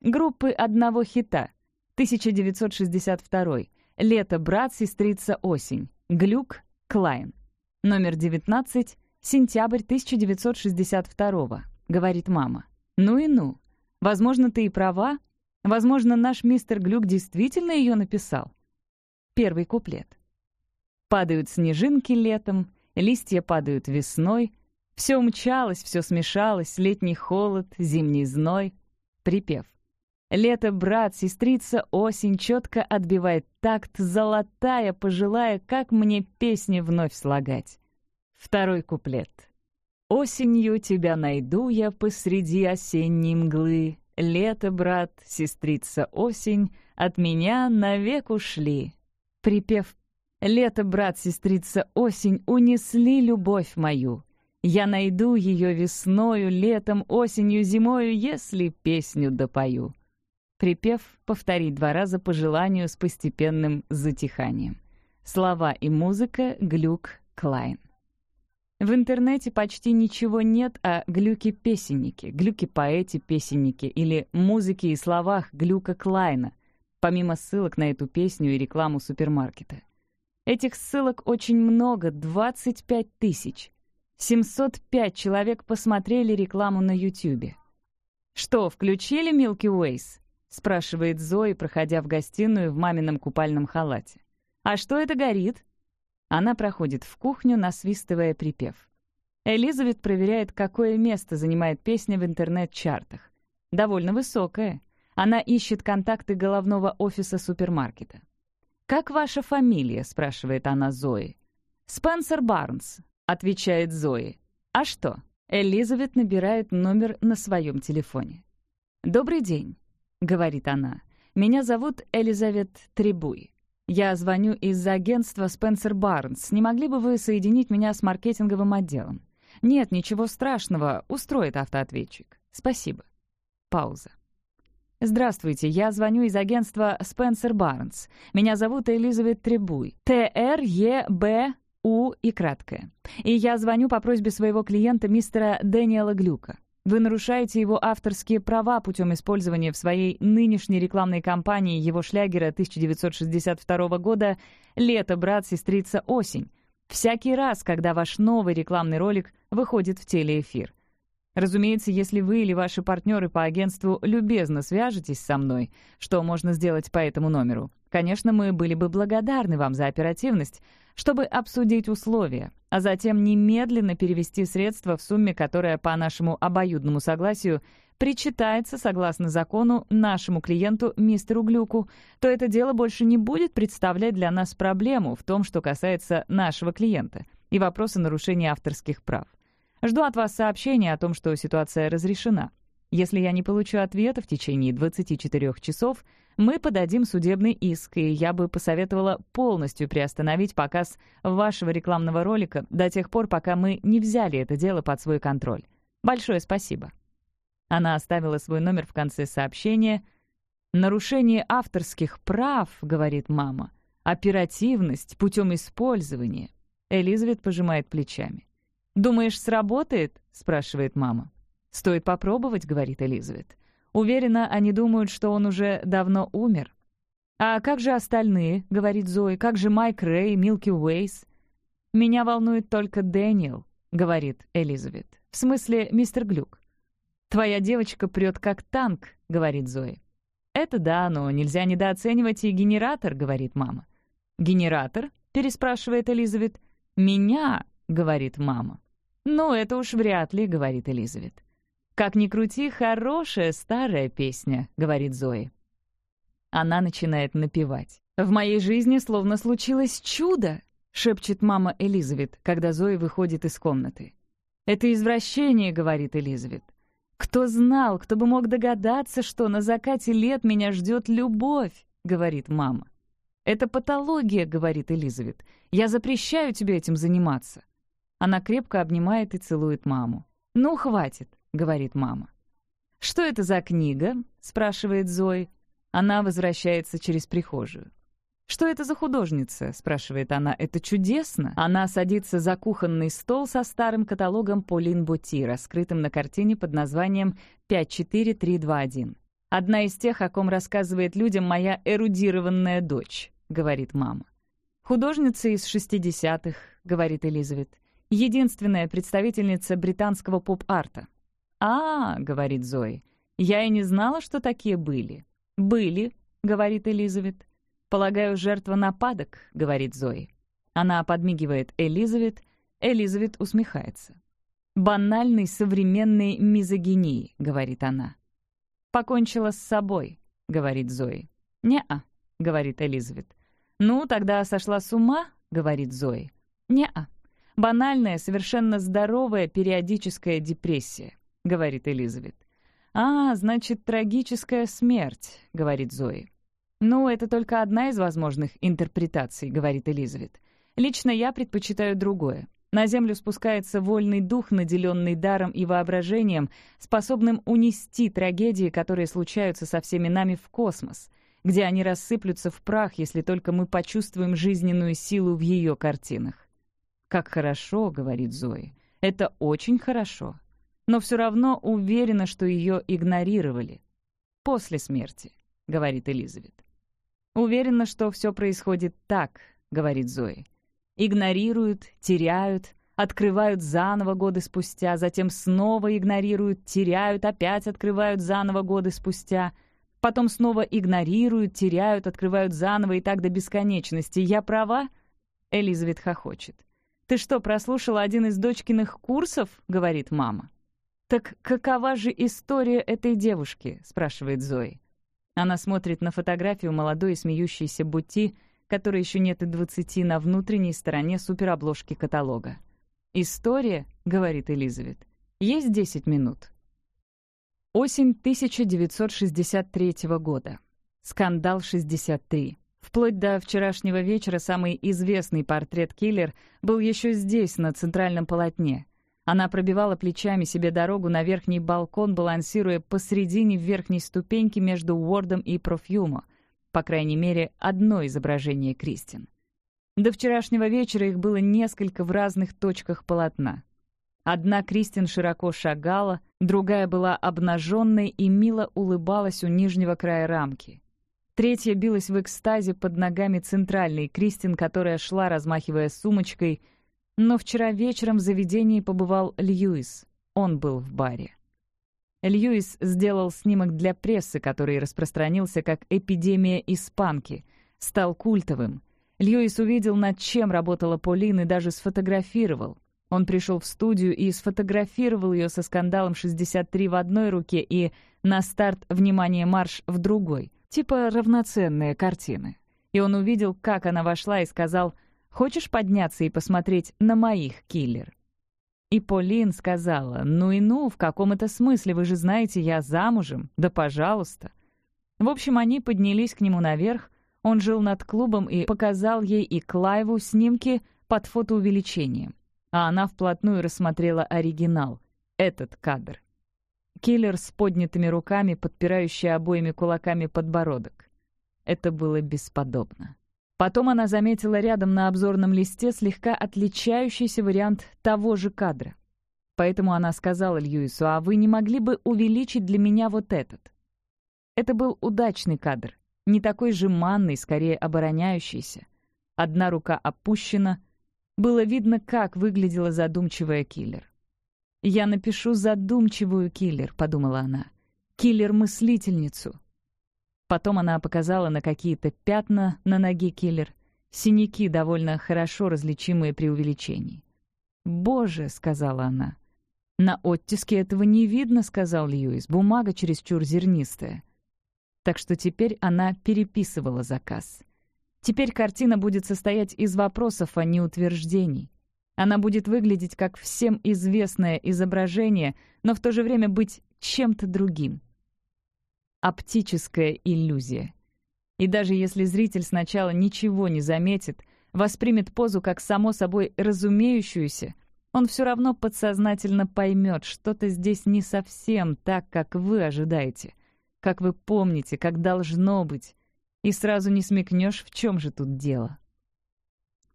Группы одного хита. 1962. Лето, брат, сестрица, осень. Глюк, Клайн. Номер 19. Сентябрь 1962. Говорит мама. Ну и ну. Возможно, ты и права. Возможно, наш мистер Глюк действительно ее написал. Первый куплет. Падают снежинки летом, листья падают весной. Все умчалось, все смешалось, летний холод, зимний зной. Припев. Лето, брат, сестрица, осень четко отбивает такт, золотая, пожилая, как мне песни вновь слагать. Второй куплет. Осенью тебя найду я посреди осенней мглы. Лето, брат, сестрица, осень, от меня навек ушли. Припев Лето, брат, сестрица, осень унесли любовь мою. Я найду ее весною, летом, осенью, зимою, если песню допою. Припев повторить два раза по желанию с постепенным затиханием. Слова и музыка Глюк Клайн. В интернете почти ничего нет о глюке-песеннике, глюке-поэте-песеннике или музыке и словах Глюка Клайна, помимо ссылок на эту песню и рекламу супермаркета. Этих ссылок очень много, 25 тысяч. 705 человек посмотрели рекламу на Ютьюбе. «Что, включили Milky Ways?» — спрашивает Зои, проходя в гостиную в мамином купальном халате. «А что это горит?» Она проходит в кухню, насвистывая припев. Элизабет проверяет, какое место занимает песня в интернет-чартах. Довольно высокое. Она ищет контакты головного офиса супермаркета. «Как ваша фамилия?» — спрашивает она Зои. «Спенсер Барнс», — отвечает Зои. «А что?» Элизабет набирает номер на своем телефоне. «Добрый день», — говорит она. «Меня зовут Элизабет Трибуй. Я звоню из агентства Спенсер Барнс. Не могли бы вы соединить меня с маркетинговым отделом?» «Нет, ничего страшного. Устроит автоответчик. Спасибо». Пауза. «Здравствуйте, я звоню из агентства Spencer Barnes. Меня зовут Элизабет Требуй. Т-Р-Е-Б-У и краткое. И я звоню по просьбе своего клиента мистера Дэниела Глюка. Вы нарушаете его авторские права путем использования в своей нынешней рекламной кампании его шлягера 1962 года «Лето, брат, сестрица, осень». Всякий раз, когда ваш новый рекламный ролик выходит в телеэфир. Разумеется, если вы или ваши партнеры по агентству любезно свяжетесь со мной, что можно сделать по этому номеру, конечно, мы были бы благодарны вам за оперативность, чтобы обсудить условия, а затем немедленно перевести средства в сумме, которая по нашему обоюдному согласию причитается, согласно закону, нашему клиенту мистеру Глюку, то это дело больше не будет представлять для нас проблему в том, что касается нашего клиента и вопроса нарушения авторских прав. Жду от вас сообщения о том, что ситуация разрешена. Если я не получу ответа в течение 24 часов, мы подадим судебный иск, и я бы посоветовала полностью приостановить показ вашего рекламного ролика до тех пор, пока мы не взяли это дело под свой контроль. Большое спасибо». Она оставила свой номер в конце сообщения. «Нарушение авторских прав», — говорит мама, — «оперативность путем использования». Элизабет пожимает плечами. «Думаешь, сработает?» — спрашивает мама. «Стоит попробовать», — говорит Элизабет. Уверена, они думают, что он уже давно умер. «А как же остальные?» — говорит Зои. «Как же Майк Рэй, Милки Уэйс?» «Меня волнует только Дэниел», — говорит Элизабет. «В смысле, мистер Глюк». «Твоя девочка прет как танк», — говорит Зои. «Это да, но нельзя недооценивать и генератор», — говорит мама. «Генератор?» — переспрашивает Элизабет. «Меня», — говорит мама. «Ну, это уж вряд ли», — говорит Элизабет. «Как ни крути, хорошая старая песня», — говорит Зои. Она начинает напевать. «В моей жизни словно случилось чудо», — шепчет мама Элизабет, когда Зои выходит из комнаты. «Это извращение», — говорит Элизабет. «Кто знал, кто бы мог догадаться, что на закате лет меня ждет любовь», — говорит мама. «Это патология», — говорит Элизабет. «Я запрещаю тебе этим заниматься». Она крепко обнимает и целует маму. «Ну, хватит», — говорит мама. «Что это за книга?» — спрашивает Зои. Она возвращается через прихожую. «Что это за художница?» — спрашивает она. «Это чудесно!» Она садится за кухонный стол со старым каталогом Полин Бути, раскрытым на картине под названием «54321». Одна из тех, о ком рассказывает людям моя эрудированная дочь. — говорит мама. «Художница из 60-х», — говорит Элизабет. «Единственная представительница британского поп-арта». «А, — говорит Зои, — я и не знала, что такие были». «Были», — говорит Элизабет. «Полагаю, жертва нападок», — говорит Зои. Она подмигивает Элизабет, Элизабет усмехается. «Банальной современной мизогинии», — говорит она. «Покончила с собой», — говорит Зои. «Не-а», — говорит Элизабет. «Ну, тогда сошла с ума?» — говорит Зои. «Не-а. Банальная, совершенно здоровая периодическая депрессия», — говорит Элизабет. «А, значит, трагическая смерть», — говорит Зои. «Ну, это только одна из возможных интерпретаций», — говорит Элизабет. «Лично я предпочитаю другое. На Землю спускается вольный дух, наделенный даром и воображением, способным унести трагедии, которые случаются со всеми нами в космос — где они рассыплются в прах, если только мы почувствуем жизненную силу в ее картинах. «Как хорошо», — говорит Зои, — «это очень хорошо». Но все равно уверена, что ее игнорировали. «После смерти», — говорит Элизабет. «Уверена, что все происходит так», — говорит Зои. «Игнорируют, теряют, открывают заново годы спустя, затем снова игнорируют, теряют, опять открывают заново годы спустя, Потом снова игнорируют, теряют, открывают заново и так до бесконечности. Я права?» Элизабет хохочет. «Ты что, прослушала один из дочкиных курсов?» — говорит мама. «Так какова же история этой девушки?» — спрашивает Зои. Она смотрит на фотографию молодой и смеющейся Бути, которой еще нет и двадцати на внутренней стороне суперобложки каталога. «История?» — говорит Элизабет. «Есть десять минут». Осень 1963 года. Скандал 63. Вплоть до вчерашнего вечера самый известный портрет-киллер был еще здесь, на центральном полотне. Она пробивала плечами себе дорогу на верхний балкон, балансируя посредине верхней ступеньки между Уордом и Профьюмо. По крайней мере, одно изображение Кристин. До вчерашнего вечера их было несколько в разных точках полотна. Одна Кристин широко шагала, другая была обнаженной и мило улыбалась у нижнего края рамки. Третья билась в экстазе под ногами центральной Кристин, которая шла, размахивая сумочкой. Но вчера вечером в заведении побывал Льюис. Он был в баре. Льюис сделал снимок для прессы, который распространился как «эпидемия испанки», стал культовым. Льюис увидел, над чем работала Полин, и даже сфотографировал. Он пришел в студию и сфотографировал ее со скандалом 63 в одной руке и на старт «Внимание, марш» в другой. Типа равноценные картины. И он увидел, как она вошла и сказал «Хочешь подняться и посмотреть на моих, киллер?» И Полин сказала «Ну и ну, в каком это смысле? Вы же знаете, я замужем. Да пожалуйста». В общем, они поднялись к нему наверх, он жил над клубом и показал ей и Клайву снимки под фотоувеличением. А она вплотную рассмотрела оригинал, этот кадр. Киллер с поднятыми руками, подпирающий обоими кулаками подбородок. Это было бесподобно. Потом она заметила рядом на обзорном листе слегка отличающийся вариант того же кадра. Поэтому она сказала Льюису, «А вы не могли бы увеличить для меня вот этот?» Это был удачный кадр, не такой жеманный, скорее обороняющийся. Одна рука опущена. Было видно, как выглядела задумчивая киллер. «Я напишу задумчивую киллер», — подумала она. «Киллер-мыслительницу». Потом она показала на какие-то пятна на ноге киллер, синяки, довольно хорошо различимые при увеличении. «Боже», — сказала она. «На оттиске этого не видно», — сказал Льюис. «Бумага чересчур зернистая». Так что теперь она переписывала заказ. Теперь картина будет состоять из вопросов, а не утверждений. Она будет выглядеть как всем известное изображение, но в то же время быть чем-то другим. Оптическая иллюзия. И даже если зритель сначала ничего не заметит, воспримет позу как само собой разумеющуюся, он все равно подсознательно поймет, что-то здесь не совсем так, как вы ожидаете, как вы помните, как должно быть, и сразу не смекнешь, в чем же тут дело.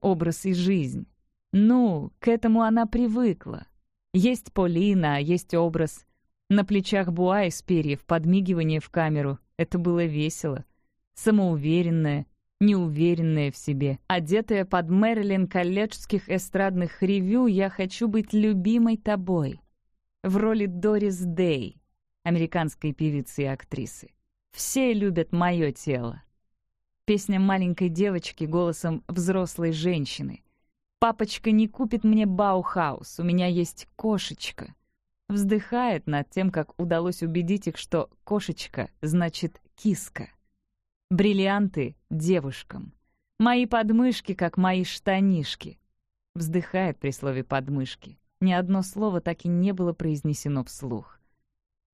Образ и жизнь. Ну, к этому она привыкла. Есть Полина, а есть образ. На плечах буа из перьев, подмигивание в камеру. Это было весело. Самоуверенная, неуверенная в себе. Одетая под Мэрилин колледжских эстрадных ревю «Я хочу быть любимой тобой». В роли Дорис Дэй, американской певицы и актрисы. «Все любят мое тело». Песня маленькой девочки голосом взрослой женщины — Папочка не купит мне Баухаус, у меня есть кошечка. Вздыхает над тем, как удалось убедить их, что кошечка значит киска. Бриллианты девушкам. Мои подмышки, как мои штанишки. Вздыхает при слове «подмышки». Ни одно слово так и не было произнесено вслух.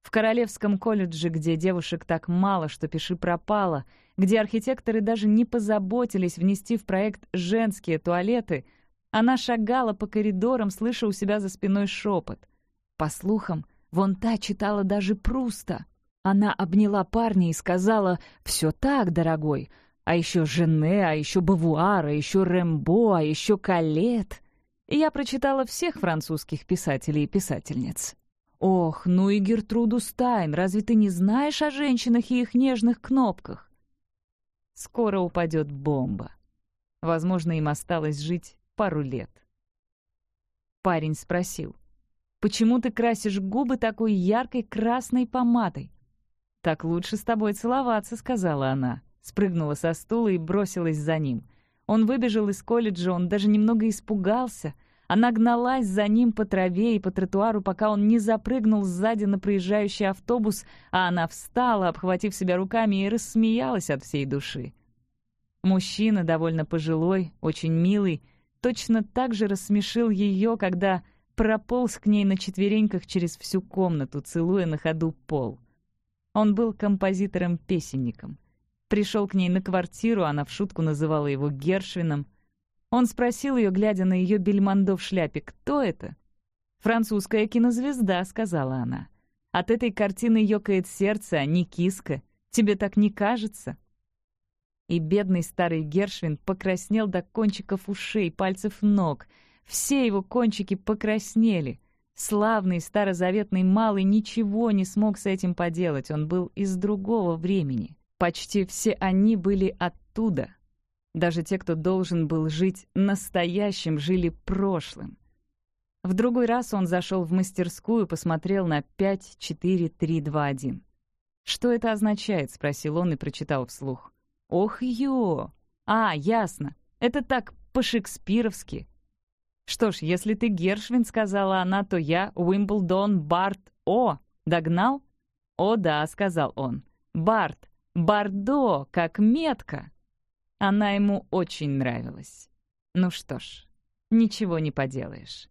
В Королевском колледже, где девушек так мало, что пиши пропало, где архитекторы даже не позаботились внести в проект женские туалеты — она шагала по коридорам, слыша у себя за спиной шепот. По слухам, вон та читала даже Пруста. Она обняла парня и сказала «Все так, дорогой, а еще Жене, а еще Бавуар, а еще Рэмбо, а еще Калет». Я прочитала всех французских писателей и писательниц. «Ох, ну и Гертруду Стайн, разве ты не знаешь о женщинах и их нежных кнопках?» Скоро упадет бомба. Возможно, им осталось жить пару лет. Парень спросил, «Почему ты красишь губы такой яркой красной помадой?» «Так лучше с тобой целоваться», — сказала она. Спрыгнула со стула и бросилась за ним. Он выбежал из колледжа, он даже немного испугался. Она гналась за ним по траве и по тротуару, пока он не запрыгнул сзади на проезжающий автобус, а она встала, обхватив себя руками, и рассмеялась от всей души. Мужчина, довольно пожилой, очень милый, точно так же рассмешил ее, когда прополз к ней на четвереньках через всю комнату, целуя на ходу пол. Он был композитором-песенником. Пришел к ней на квартиру, она в шутку называла его Гершвином. Он спросил ее, глядя на ее бельмондо в шляпе, «Кто это?» «Французская кинозвезда», — сказала она. «От этой картины ёкает сердце, а не киска. Тебе так не кажется?» И бедный старый Гершвин покраснел до кончиков ушей, пальцев ног. Все его кончики покраснели. Славный старозаветный малый ничего не смог с этим поделать, он был из другого времени. Почти все они были оттуда. Даже те, кто должен был жить настоящим, жили прошлым. В другой раз он зашел в мастерскую, посмотрел на 5, 4, 3, 2, 1. «Что это означает?» — спросил он и прочитал вслух. «Ох, ё! А, ясно. Это так по-шекспировски». «Что ж, если ты Гершвин, — сказала она, — то я Уимблдон Барт О. Догнал?» «О, да», — сказал он. «Барт. Бардо, как метка». Она ему очень нравилась. Ну что ж, ничего не поделаешь.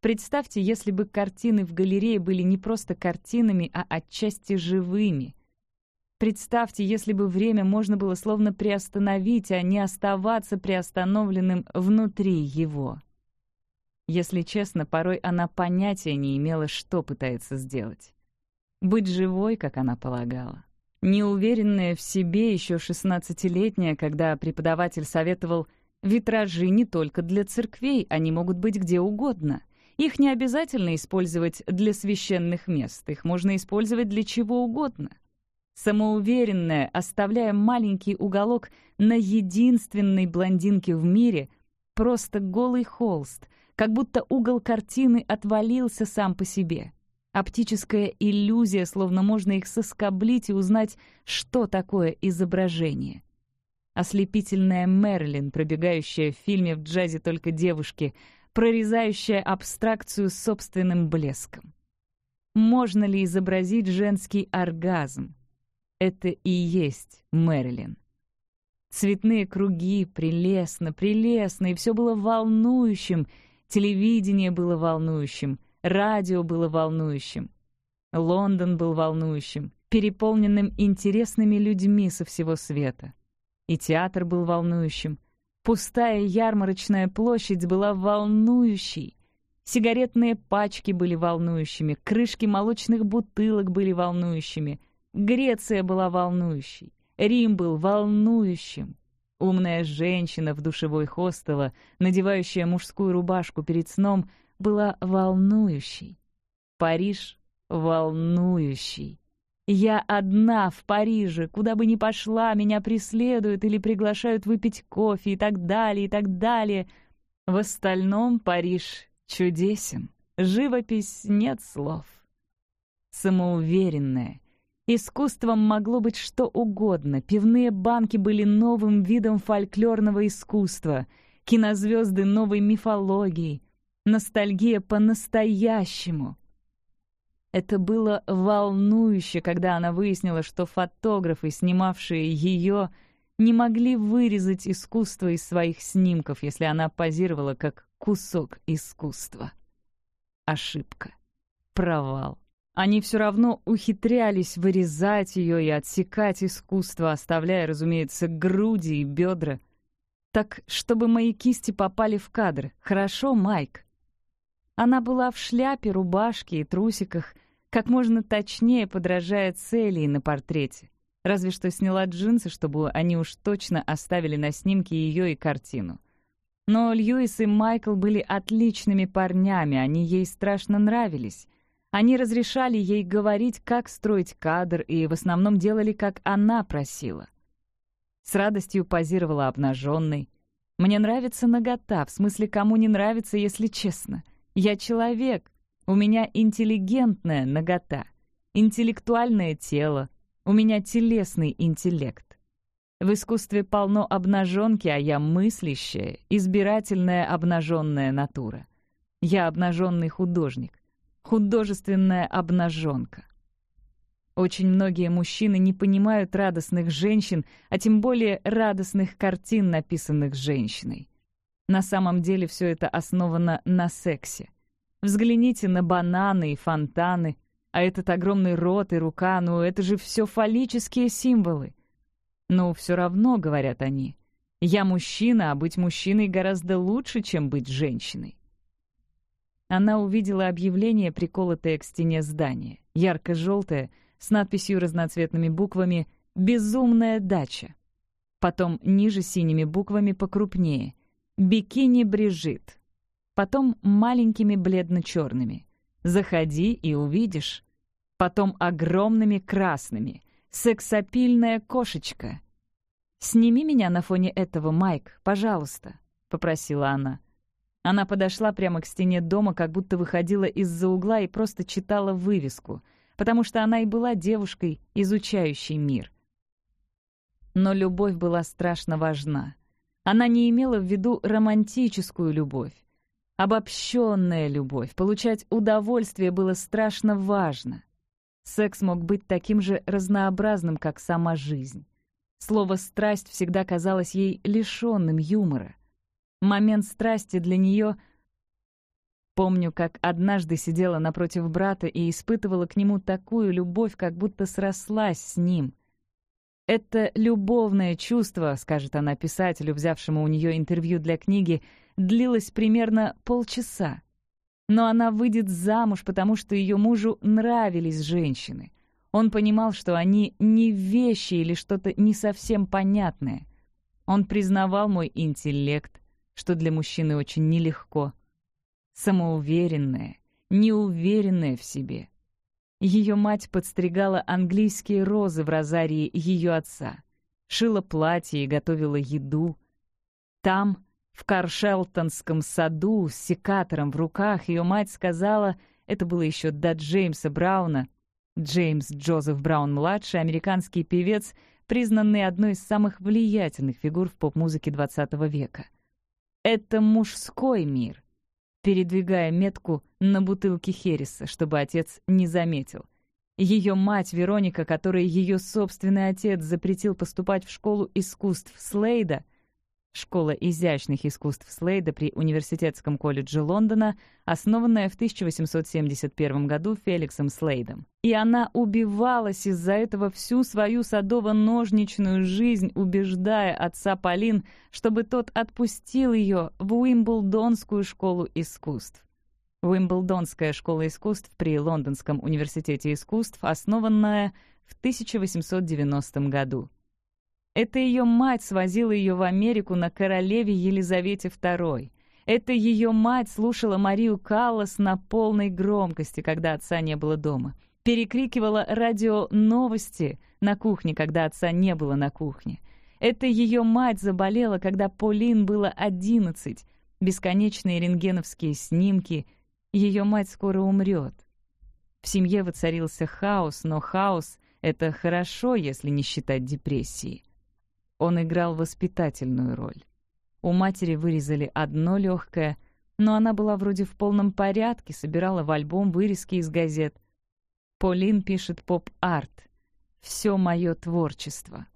Представьте, если бы картины в галерее были не просто картинами, а отчасти живыми. Представьте, если бы время можно было словно приостановить, а не оставаться приостановленным внутри его. Если честно, порой она понятия не имела, что пытается сделать. Быть живой, как она полагала. Неуверенная в себе еще шестнадцатилетняя, когда преподаватель советовал «витражи не только для церквей, они могут быть где угодно». Их не обязательно использовать для священных мест, их можно использовать для чего угодно. Самоуверенная, оставляя маленький уголок на единственной блондинке в мире, просто голый холст, как будто угол картины отвалился сам по себе. Оптическая иллюзия, словно можно их соскоблить и узнать, что такое изображение. Ослепительная Мерлин, пробегающая в фильме в джазе только девушки — прорезающая абстракцию собственным блеском. Можно ли изобразить женский оргазм? Это и есть Мэрилин. Цветные круги, прелестно, прелестно, и все было волнующим. Телевидение было волнующим, радио было волнующим. Лондон был волнующим, переполненным интересными людьми со всего света. И театр был волнующим, Пустая ярмарочная площадь была волнующей. Сигаретные пачки были волнующими, крышки молочных бутылок были волнующими, Греция была волнующей, Рим был волнующим. Умная женщина в душевой хостела, надевающая мужскую рубашку перед сном, была волнующей. Париж — волнующий. Я одна в Париже, куда бы ни пошла, меня преследуют или приглашают выпить кофе и так далее, и так далее. В остальном Париж чудесен. Живопись нет слов. Самоуверенная. Искусством могло быть что угодно. Пивные банки были новым видом фольклорного искусства, кинозвезды новой мифологии, ностальгия по-настоящему — это было волнующе, когда она выяснила, что фотографы, снимавшие ее, не могли вырезать искусство из своих снимков, если она позировала как кусок искусства. Ошибка. Провал. Они все равно ухитрялись вырезать ее и отсекать искусство, оставляя, разумеется, груди и бедра. Так, чтобы мои кисти попали в кадр. Хорошо, Майк? Она была в шляпе, рубашке и трусиках, как можно точнее подражая цели на портрете. Разве что сняла джинсы, чтобы они уж точно оставили на снимке ее и картину. Но Льюис и Майкл были отличными парнями, они ей страшно нравились. Они разрешали ей говорить, как строить кадр, и в основном делали, как она просила. С радостью позировала обнаженной. «Мне нравится нагота, в смысле, кому не нравится, если честно. Я человек, у меня интеллигентная нагота, интеллектуальное тело, у меня телесный интеллект. В искусстве полно обнаженки, а я мыслящая, избирательная обнаженная натура. Я обнаженный художник, художественная обнаженка. Очень многие мужчины не понимают радостных женщин, а тем более радостных картин, написанных женщиной. На самом деле все это основано на сексе. Взгляните на бананы и фонтаны, а этот огромный рот и рука, ну это же все фаллические символы. Но все равно, говорят они, я мужчина, а быть мужчиной гораздо лучше, чем быть женщиной. Она увидела объявление, приколотое к стене здания, ярко-желтое, с надписью разноцветными буквами «Безумная дача». Потом ниже синими буквами покрупнее «Бикини Брижит» потом маленькими бледно-черными. «Заходи и увидишь». Потом огромными красными. «Сексапильная кошечка». «Сними меня на фоне этого, Майк, пожалуйста», — попросила она. Она подошла прямо к стене дома, как будто выходила из-за угла и просто читала вывеску, потому что она и была девушкой, изучающей мир. Но любовь была страшно важна. Она не имела в виду романтическую любовь. Обобщенная любовь, получать удовольствие было страшно важно. Секс мог быть таким же разнообразным, как сама жизнь. Слово «страсть» всегда казалось ей лишенным юмора. Момент страсти для нее... Помню, как однажды сидела напротив брата и испытывала к нему такую любовь, как будто срослась с ним. Это любовное чувство, скажет она писателю, взявшему у нее интервью для книги, длилось примерно полчаса. Но она выйдет замуж, потому что ее мужу нравились женщины. Он понимал, что они не вещи или что-то не совсем понятное. Он признавал мой интеллект, что для мужчины очень нелегко. Самоуверенная, неуверенная в себе. Ее мать подстригала английские розы в розарии ее отца, шила платье и готовила еду. Там, в Каршелтонском саду, с секатором в руках, ее мать сказала, это было еще до Джеймса Брауна, Джеймс Джозеф Браун-младший, американский певец, признанный одной из самых влиятельных фигур в поп-музыке XX века. Это мужской мир, передвигая метку на бутылке Хереса, чтобы отец не заметил. Ее мать Вероника, которой ее собственный отец запретил поступать в школу искусств Слейда — Школа изящных искусств Слейда при Университетском колледже Лондона, основанная в 1871 году Феликсом Слейдом. И она убивалась из-за этого всю свою садово-ножничную жизнь, убеждая отца Полин, чтобы тот отпустил ее в Уимблдонскую школу искусств. Уимблдонская школа искусств при Лондонском университете искусств, основанная в 1890 году. Это ее мать свозила ее в Америку на королеве Елизавете II. Это ее мать слушала Марию Каллас на полной громкости, когда отца не было дома. Перекрикивала радио новости на кухне, когда отца не было на кухне. Это ее мать заболела, когда Полин было одиннадцать. Бесконечные рентгеновские снимки. Ее мать скоро умрет. В семье воцарился хаос, но хаос — это хорошо, если не считать депрессии. Он играл воспитательную роль. У матери вырезали одно легкое, но она была вроде в полном порядке, собирала в альбом вырезки из газет. Полин пишет поп-арт. «Все мое творчество».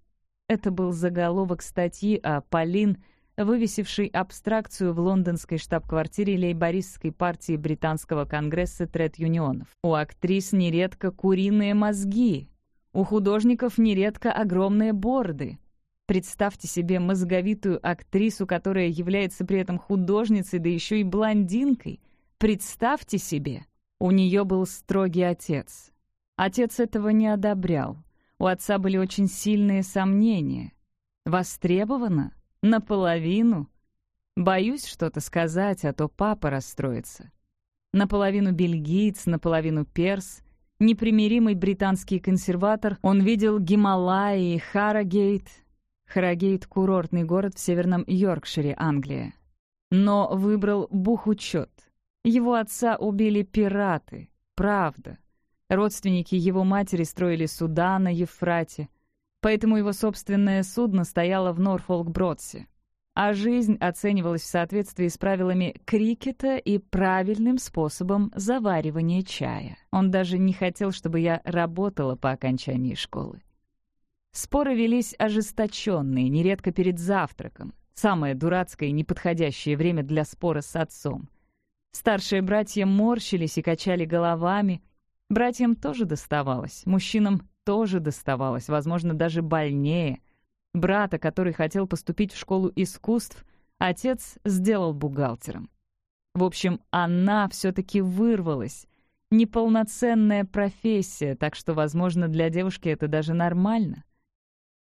Это был заголовок статьи о Полин, вывесившей абстракцию в лондонской штаб-квартире лейбористской партии британского конгресса тред-юнионов. У актрис нередко куриные мозги, у художников нередко огромные бороды, Представьте себе мозговитую актрису, которая является при этом художницей, да еще и блондинкой. Представьте себе. У нее был строгий отец. Отец этого не одобрял. У отца были очень сильные сомнения. Востребовано? Наполовину? Боюсь что-то сказать, а то папа расстроится. Наполовину бельгиец, наполовину перс. Непримиримый британский консерватор, он видел Гималаи, Харрогейт, Харагейт — курортный город в северном Йоркшире, Англия. Но выбрал бухучет. Его отца убили пираты. Правда. Родственники его матери строили суда на Евфрате. Поэтому его собственное судно стояло в Норфолк-Бродсе. А жизнь оценивалась в соответствии с правилами крикета и правильным способом заваривания чая. Он даже не хотел, чтобы я работала по окончании школы. Споры велись ожесточенные, нередко перед завтраком. Самое дурацкое и неподходящее время для спора с отцом. Старшие братья морщились и качали головами. Братьям тоже доставалось, мужчинам тоже доставалось, возможно, даже больнее. Брата, который хотел поступить в школу искусств, отец сделал бухгалтером. В общем, она все-таки вырвалась. Неполноценная профессия, так что, возможно, для девушки это даже нормально.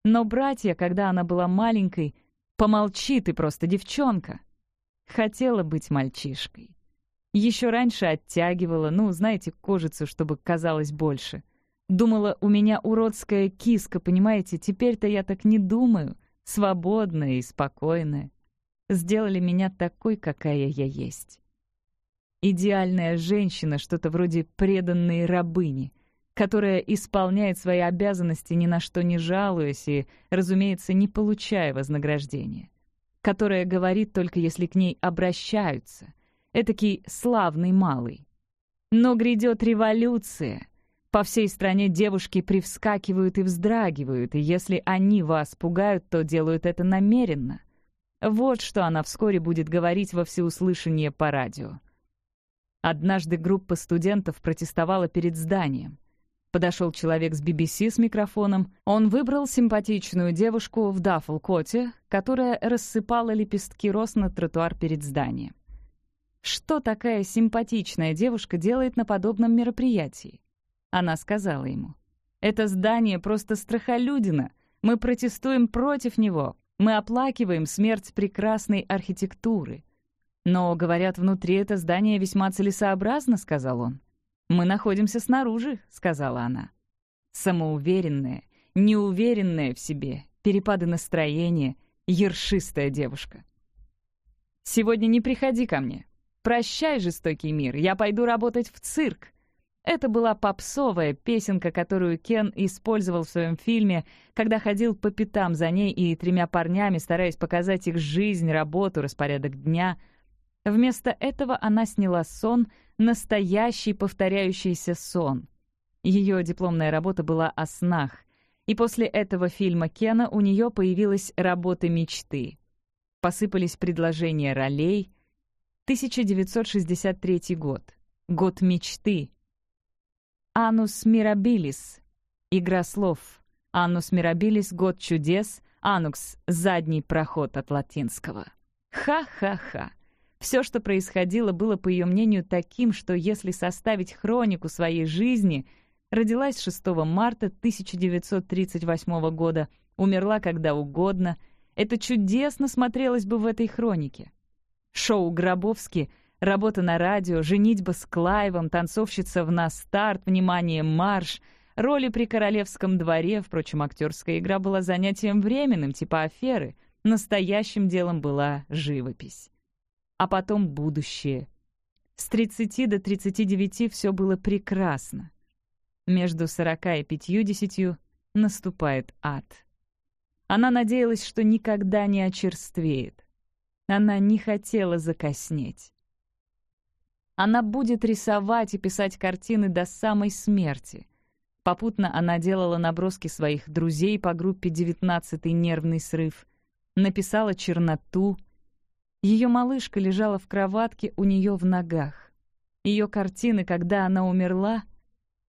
Но братья, когда она была маленькой, «Помолчи, ты просто девчонка!» Хотела быть мальчишкой. Еще раньше оттягивала, ну, знаете, кожицу, чтобы казалось больше. Думала, у меня уродская киска, понимаете, теперь-то я так не думаю. Свободная и спокойная. Сделали меня такой, какая я есть. Идеальная женщина, что-то вроде преданной рабыни — которая исполняет свои обязанности ни на что не жалуясь и, разумеется, не получая вознаграждения, которая говорит только если к ней обращаются, этакий славный малый. Но грядет революция. По всей стране девушки привскакивают и вздрагивают, и если они вас пугают, то делают это намеренно. Вот что она вскоре будет говорить во всеуслышание по радио. Однажды группа студентов протестовала перед зданием. Подошел человек с BBC с микрофоном. Он выбрал симпатичную девушку в даффл-коте, которая рассыпала лепестки роз на тротуар перед зданием. Что такая симпатичная девушка делает на подобном мероприятии? Она сказала ему. «Это здание просто страхолюдина. Мы протестуем против него. Мы оплакиваем смерть прекрасной архитектуры». «Но, говорят, внутри это здание весьма целесообразно», — сказал он. «Мы находимся снаружи», — сказала она. Самоуверенная, неуверенная в себе, перепады настроения, ершистая девушка. «Сегодня не приходи ко мне. Прощай, жестокий мир, я пойду работать в цирк». Это была попсовая песенка, которую Кен использовал в своем фильме, когда ходил по пятам за ней и тремя парнями, стараясь показать их жизнь, работу, распорядок дня. Вместо этого она сняла сон — настоящий повторяющийся сон. Ее дипломная работа была о снах, и после этого фильма Кена у нее появилась работа мечты. Посыпались предложения ролей. 1963 год. Год мечты. «Анус мирабилис» — игра слов. «Анус мирабилис» — год чудес. «Анукс» — задний проход от латинского. Ха-ха-ха. Все, что происходило, было, по ее мнению, таким, что если составить хронику своей жизни, родилась 6 марта 1938 года, умерла когда угодно, это чудесно смотрелось бы в этой хронике. Шоу «Гробовски», работа на радио, женитьба с Клайвом, танцовщица в «На старт», внимание, марш, роли при королевском дворе, впрочем, актерская игра была занятием временным, типа аферы, настоящим делом была живопись а потом будущее. С 30 до 39 все было прекрасно. Между 40 и 50 наступает ад. Она надеялась, что никогда не очерствеет. Она не хотела закоснеть. Она будет рисовать и писать картины до самой смерти. Попутно она делала наброски своих друзей по группе «Девятнадцатый нервный срыв», написала «Черноту», ее малышка лежала в кроватке у нее в ногах. Ее картины, когда она умерла,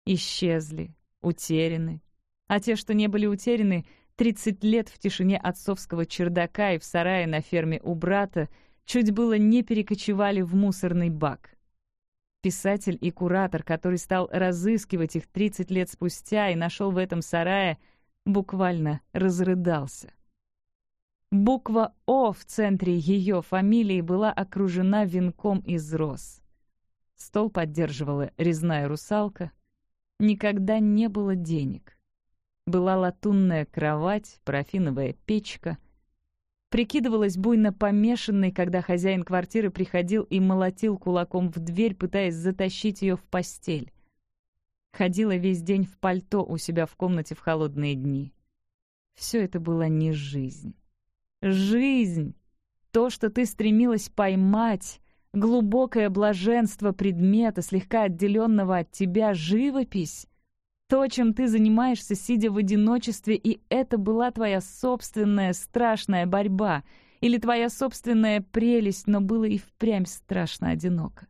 исчезли, утеряны. А те, что не были утеряны, 30 лет в тишине отцовского чердака и в сарае на ферме у брата, чуть было не перекочевали в мусорный бак. Писатель и куратор, который стал разыскивать их 30 лет спустя и нашел в этом сарае, буквально разрыдался. Буква «О» в центре ее фамилии была окружена венком из роз. Стол поддерживала резная русалка. Никогда не было денег. Была латунная кровать, парафиновая печка. Прикидывалась буйно помешанной, когда хозяин квартиры приходил и молотил кулаком в дверь, пытаясь затащить ее в постель. Ходила весь день в пальто у себя в комнате в холодные дни. Все это была не жизнь. Жизнь! То, что ты стремилась поймать, глубокое блаженство предмета, слегка отделенного от тебя, живопись. То, чем ты занимаешься, сидя в одиночестве, и это была твоя собственная страшная борьба, или твоя собственная прелесть, но было и впрямь страшно одиноко.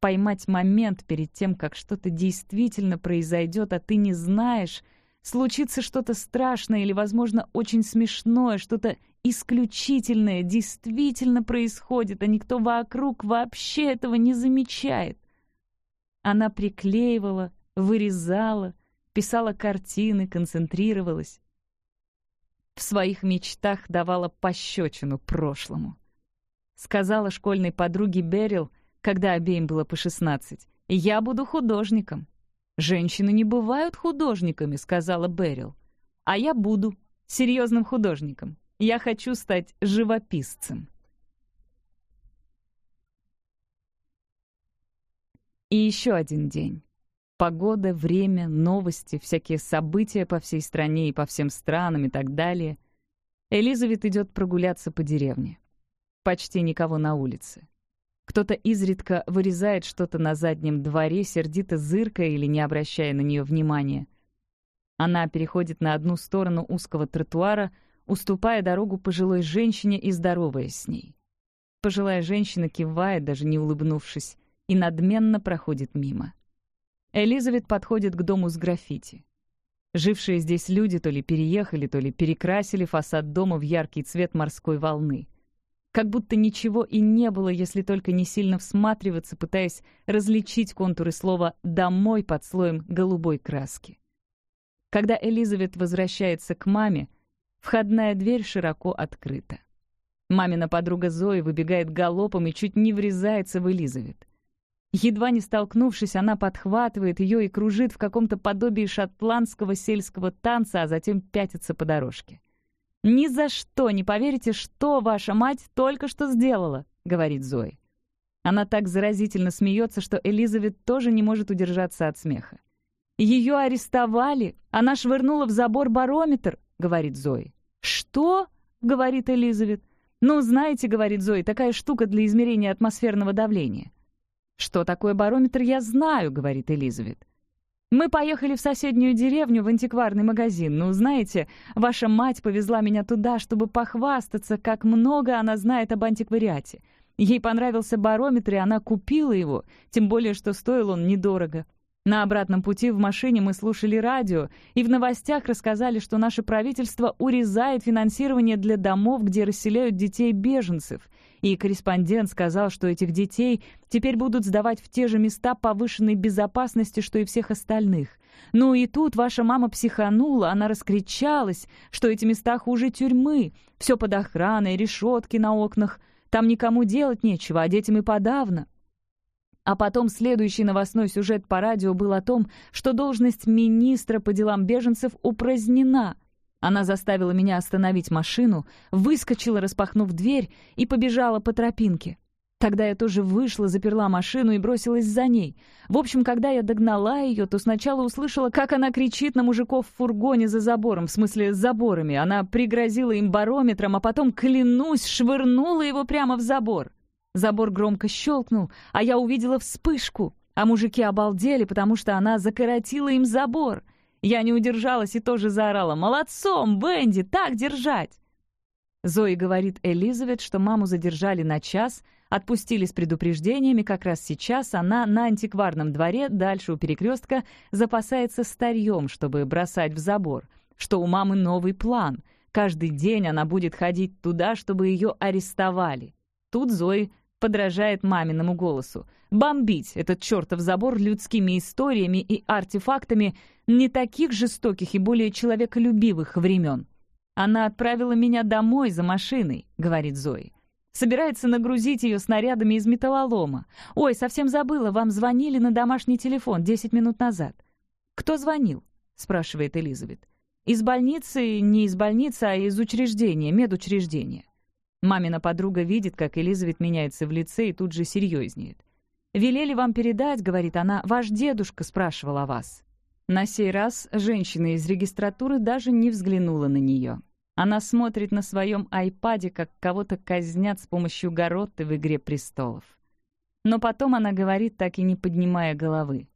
Поймать момент перед тем, как что-то действительно произойдет, а ты не знаешь — случится что-то страшное или, возможно, очень смешное, что-то исключительное действительно происходит, а никто вокруг вообще этого не замечает. Она приклеивала, вырезала, писала картины, концентрировалась. В своих мечтах давала пощечину прошлому. Сказала школьной подруге Берил, когда обеим было по шестнадцать, «Я буду художником». «Женщины не бывают художниками», — сказала Берил. «А я буду серьезным художником. Я хочу стать живописцем». И еще один день. Погода, время, новости, всякие события по всей стране и по всем странам и так далее. Элизабет идет прогуляться по деревне. Почти никого на улице. Кто-то изредка вырезает что-то на заднем дворе, сердито зыркая или не обращая на нее внимания. Она переходит на одну сторону узкого тротуара, уступая дорогу пожилой женщине и здороваясь с ней. Пожилая женщина кивает, даже не улыбнувшись, и надменно проходит мимо. Элизабет подходит к дому с граффити. Жившие здесь люди то ли переехали, то ли перекрасили фасад дома в яркий цвет морской волны. Как будто ничего и не было, если только не сильно всматриваться, пытаясь различить контуры слова «домой» под слоем голубой краски. Когда Элизабет возвращается к маме, входная дверь широко открыта. Мамина подруга Зои выбегает галопом и чуть не врезается в Элизабет. Едва не столкнувшись, она подхватывает ее и кружит в каком-то подобии шотландского сельского танца, а затем пятится по дорожке. «Ни за что не поверите, что ваша мать только что сделала», — говорит Зои. Она так заразительно смеется, что Элизабет тоже не может удержаться от смеха. «Ее арестовали! Она швырнула в забор барометр!» — говорит Зои. «Что?» — говорит Элизабет. «Ну, знаете, — говорит Зои, — такая штука для измерения атмосферного давления». «Что такое барометр, я знаю», — говорит Элизабет. «Мы поехали в соседнюю деревню, в антикварный магазин. Ну, знаете, ваша мать повезла меня туда, чтобы похвастаться, как много она знает об антиквариате. Ей понравился барометр, и она купила его, тем более, что стоил он недорого. На обратном пути в машине мы слушали радио, и в новостях рассказали, что наше правительство урезает финансирование для домов, где расселяют детей-беженцев. И корреспондент сказал, что этих детей теперь будут сдавать в те же места повышенной безопасности, что и всех остальных. Ну и тут ваша мама психанула, она раскричалась, что эти места хуже тюрьмы, все под охраной, решетки на окнах. Там никому делать нечего, а детям и подавно. А потом следующий новостной сюжет по радио был о том, что должность министра по делам беженцев упразднена. Она заставила меня остановить машину, выскочила, распахнув дверь, и побежала по тропинке. Тогда я тоже вышла, заперла машину и бросилась за ней. В общем, когда я догнала ее, то сначала услышала, как она кричит на мужиков в фургоне за забором, в смысле заборами. Она пригрозила им барометром, а потом, клянусь, швырнула его прямо в забор. Забор громко щелкнул, а я увидела вспышку, а мужики обалдели, потому что она закоротила им забор. Я не удержалась и тоже заорала «Молодцом, Бенди, так держать!» Зои говорит Элизабет, что маму задержали на час, отпустили с предупреждениями, как раз сейчас она на антикварном дворе дальше у перекрестка запасается старьем, чтобы бросать в забор, что у мамы новый план. Каждый день она будет ходить туда, чтобы ее арестовали. Тут Зои подражает маминому голосу. Бомбить этот чертов забор людскими историями и артефактами не таких жестоких и более человеколюбивых времен. «Она отправила меня домой за машиной», — говорит Зои. Собирается нагрузить ее снарядами из металлолома. «Ой, совсем забыла, вам звонили на домашний телефон 10 минут назад». «Кто звонил?» — спрашивает Элизабет. «Из больницы, не из больницы, а из учреждения, медучреждения». Мамина подруга видит, как Элизабет меняется в лице и тут же серьезнеет. «Велели вам передать, — говорит она, — ваш дедушка спрашивал о вас». На сей раз женщина из регистратуры даже не взглянула на нее. Она смотрит на своем айпаде, как кого-то казнят с помощью горотты в «Игре престолов». Но потом она говорит, так и не поднимая головы.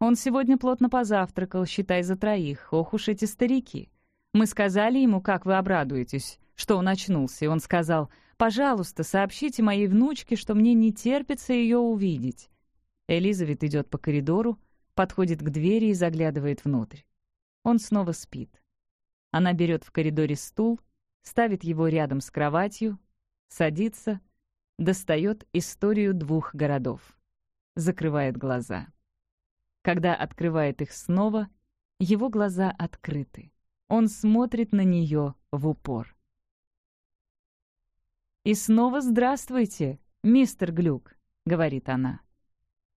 «Он сегодня плотно позавтракал, считай, за троих. Ох уж эти старики. Мы сказали ему, как вы обрадуетесь что он очнулся, и он сказал, «Пожалуйста, сообщите моей внучке, что мне не терпится ее увидеть». Элизабет идет по коридору, подходит к двери и заглядывает внутрь. Он снова спит. Она берет в коридоре стул, ставит его рядом с кроватью, садится, достает историю двух городов. Закрывает глаза. Когда открывает их снова, его глаза открыты. Он смотрит на нее в упор. «И снова здравствуйте, мистер Глюк», — говорит она.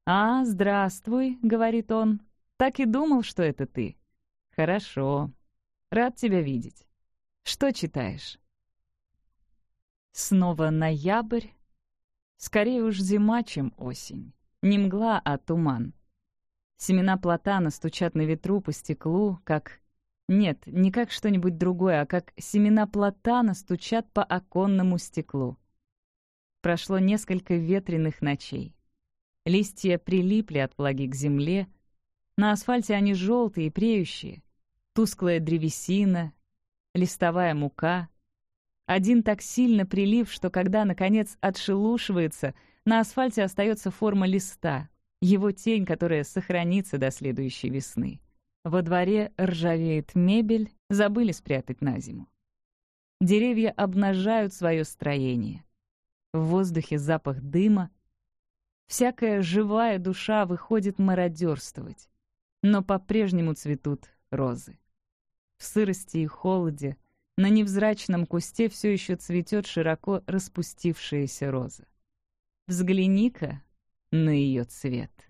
«А, здравствуй», — говорит он. «Так и думал, что это ты». «Хорошо. Рад тебя видеть. Что читаешь?» Снова ноябрь. Скорее уж зима, чем осень. Не мгла, а туман. Семена платана стучат на ветру по стеклу, как нет, не как что-нибудь другое, а как семена платана стучат по оконному стеклу. Прошло несколько ветреных ночей. Листья прилипли от влаги к земле. На асфальте они желтые и преющие. Тусклая древесина, листовая мука. Один так сильно прилив, что когда, наконец, отшелушивается, на асфальте остается форма листа, его тень, которая сохранится до следующей весны. Во дворе ржавеет мебель, забыли спрятать на зиму. Деревья обнажают свое строение. В воздухе запах дыма. Всякая живая душа выходит мародерствовать. Но по-прежнему цветут розы. В сырости и холоде на невзрачном кусте все еще цветет широко распустившаяся роза. Взгляни-ка на ее цвет.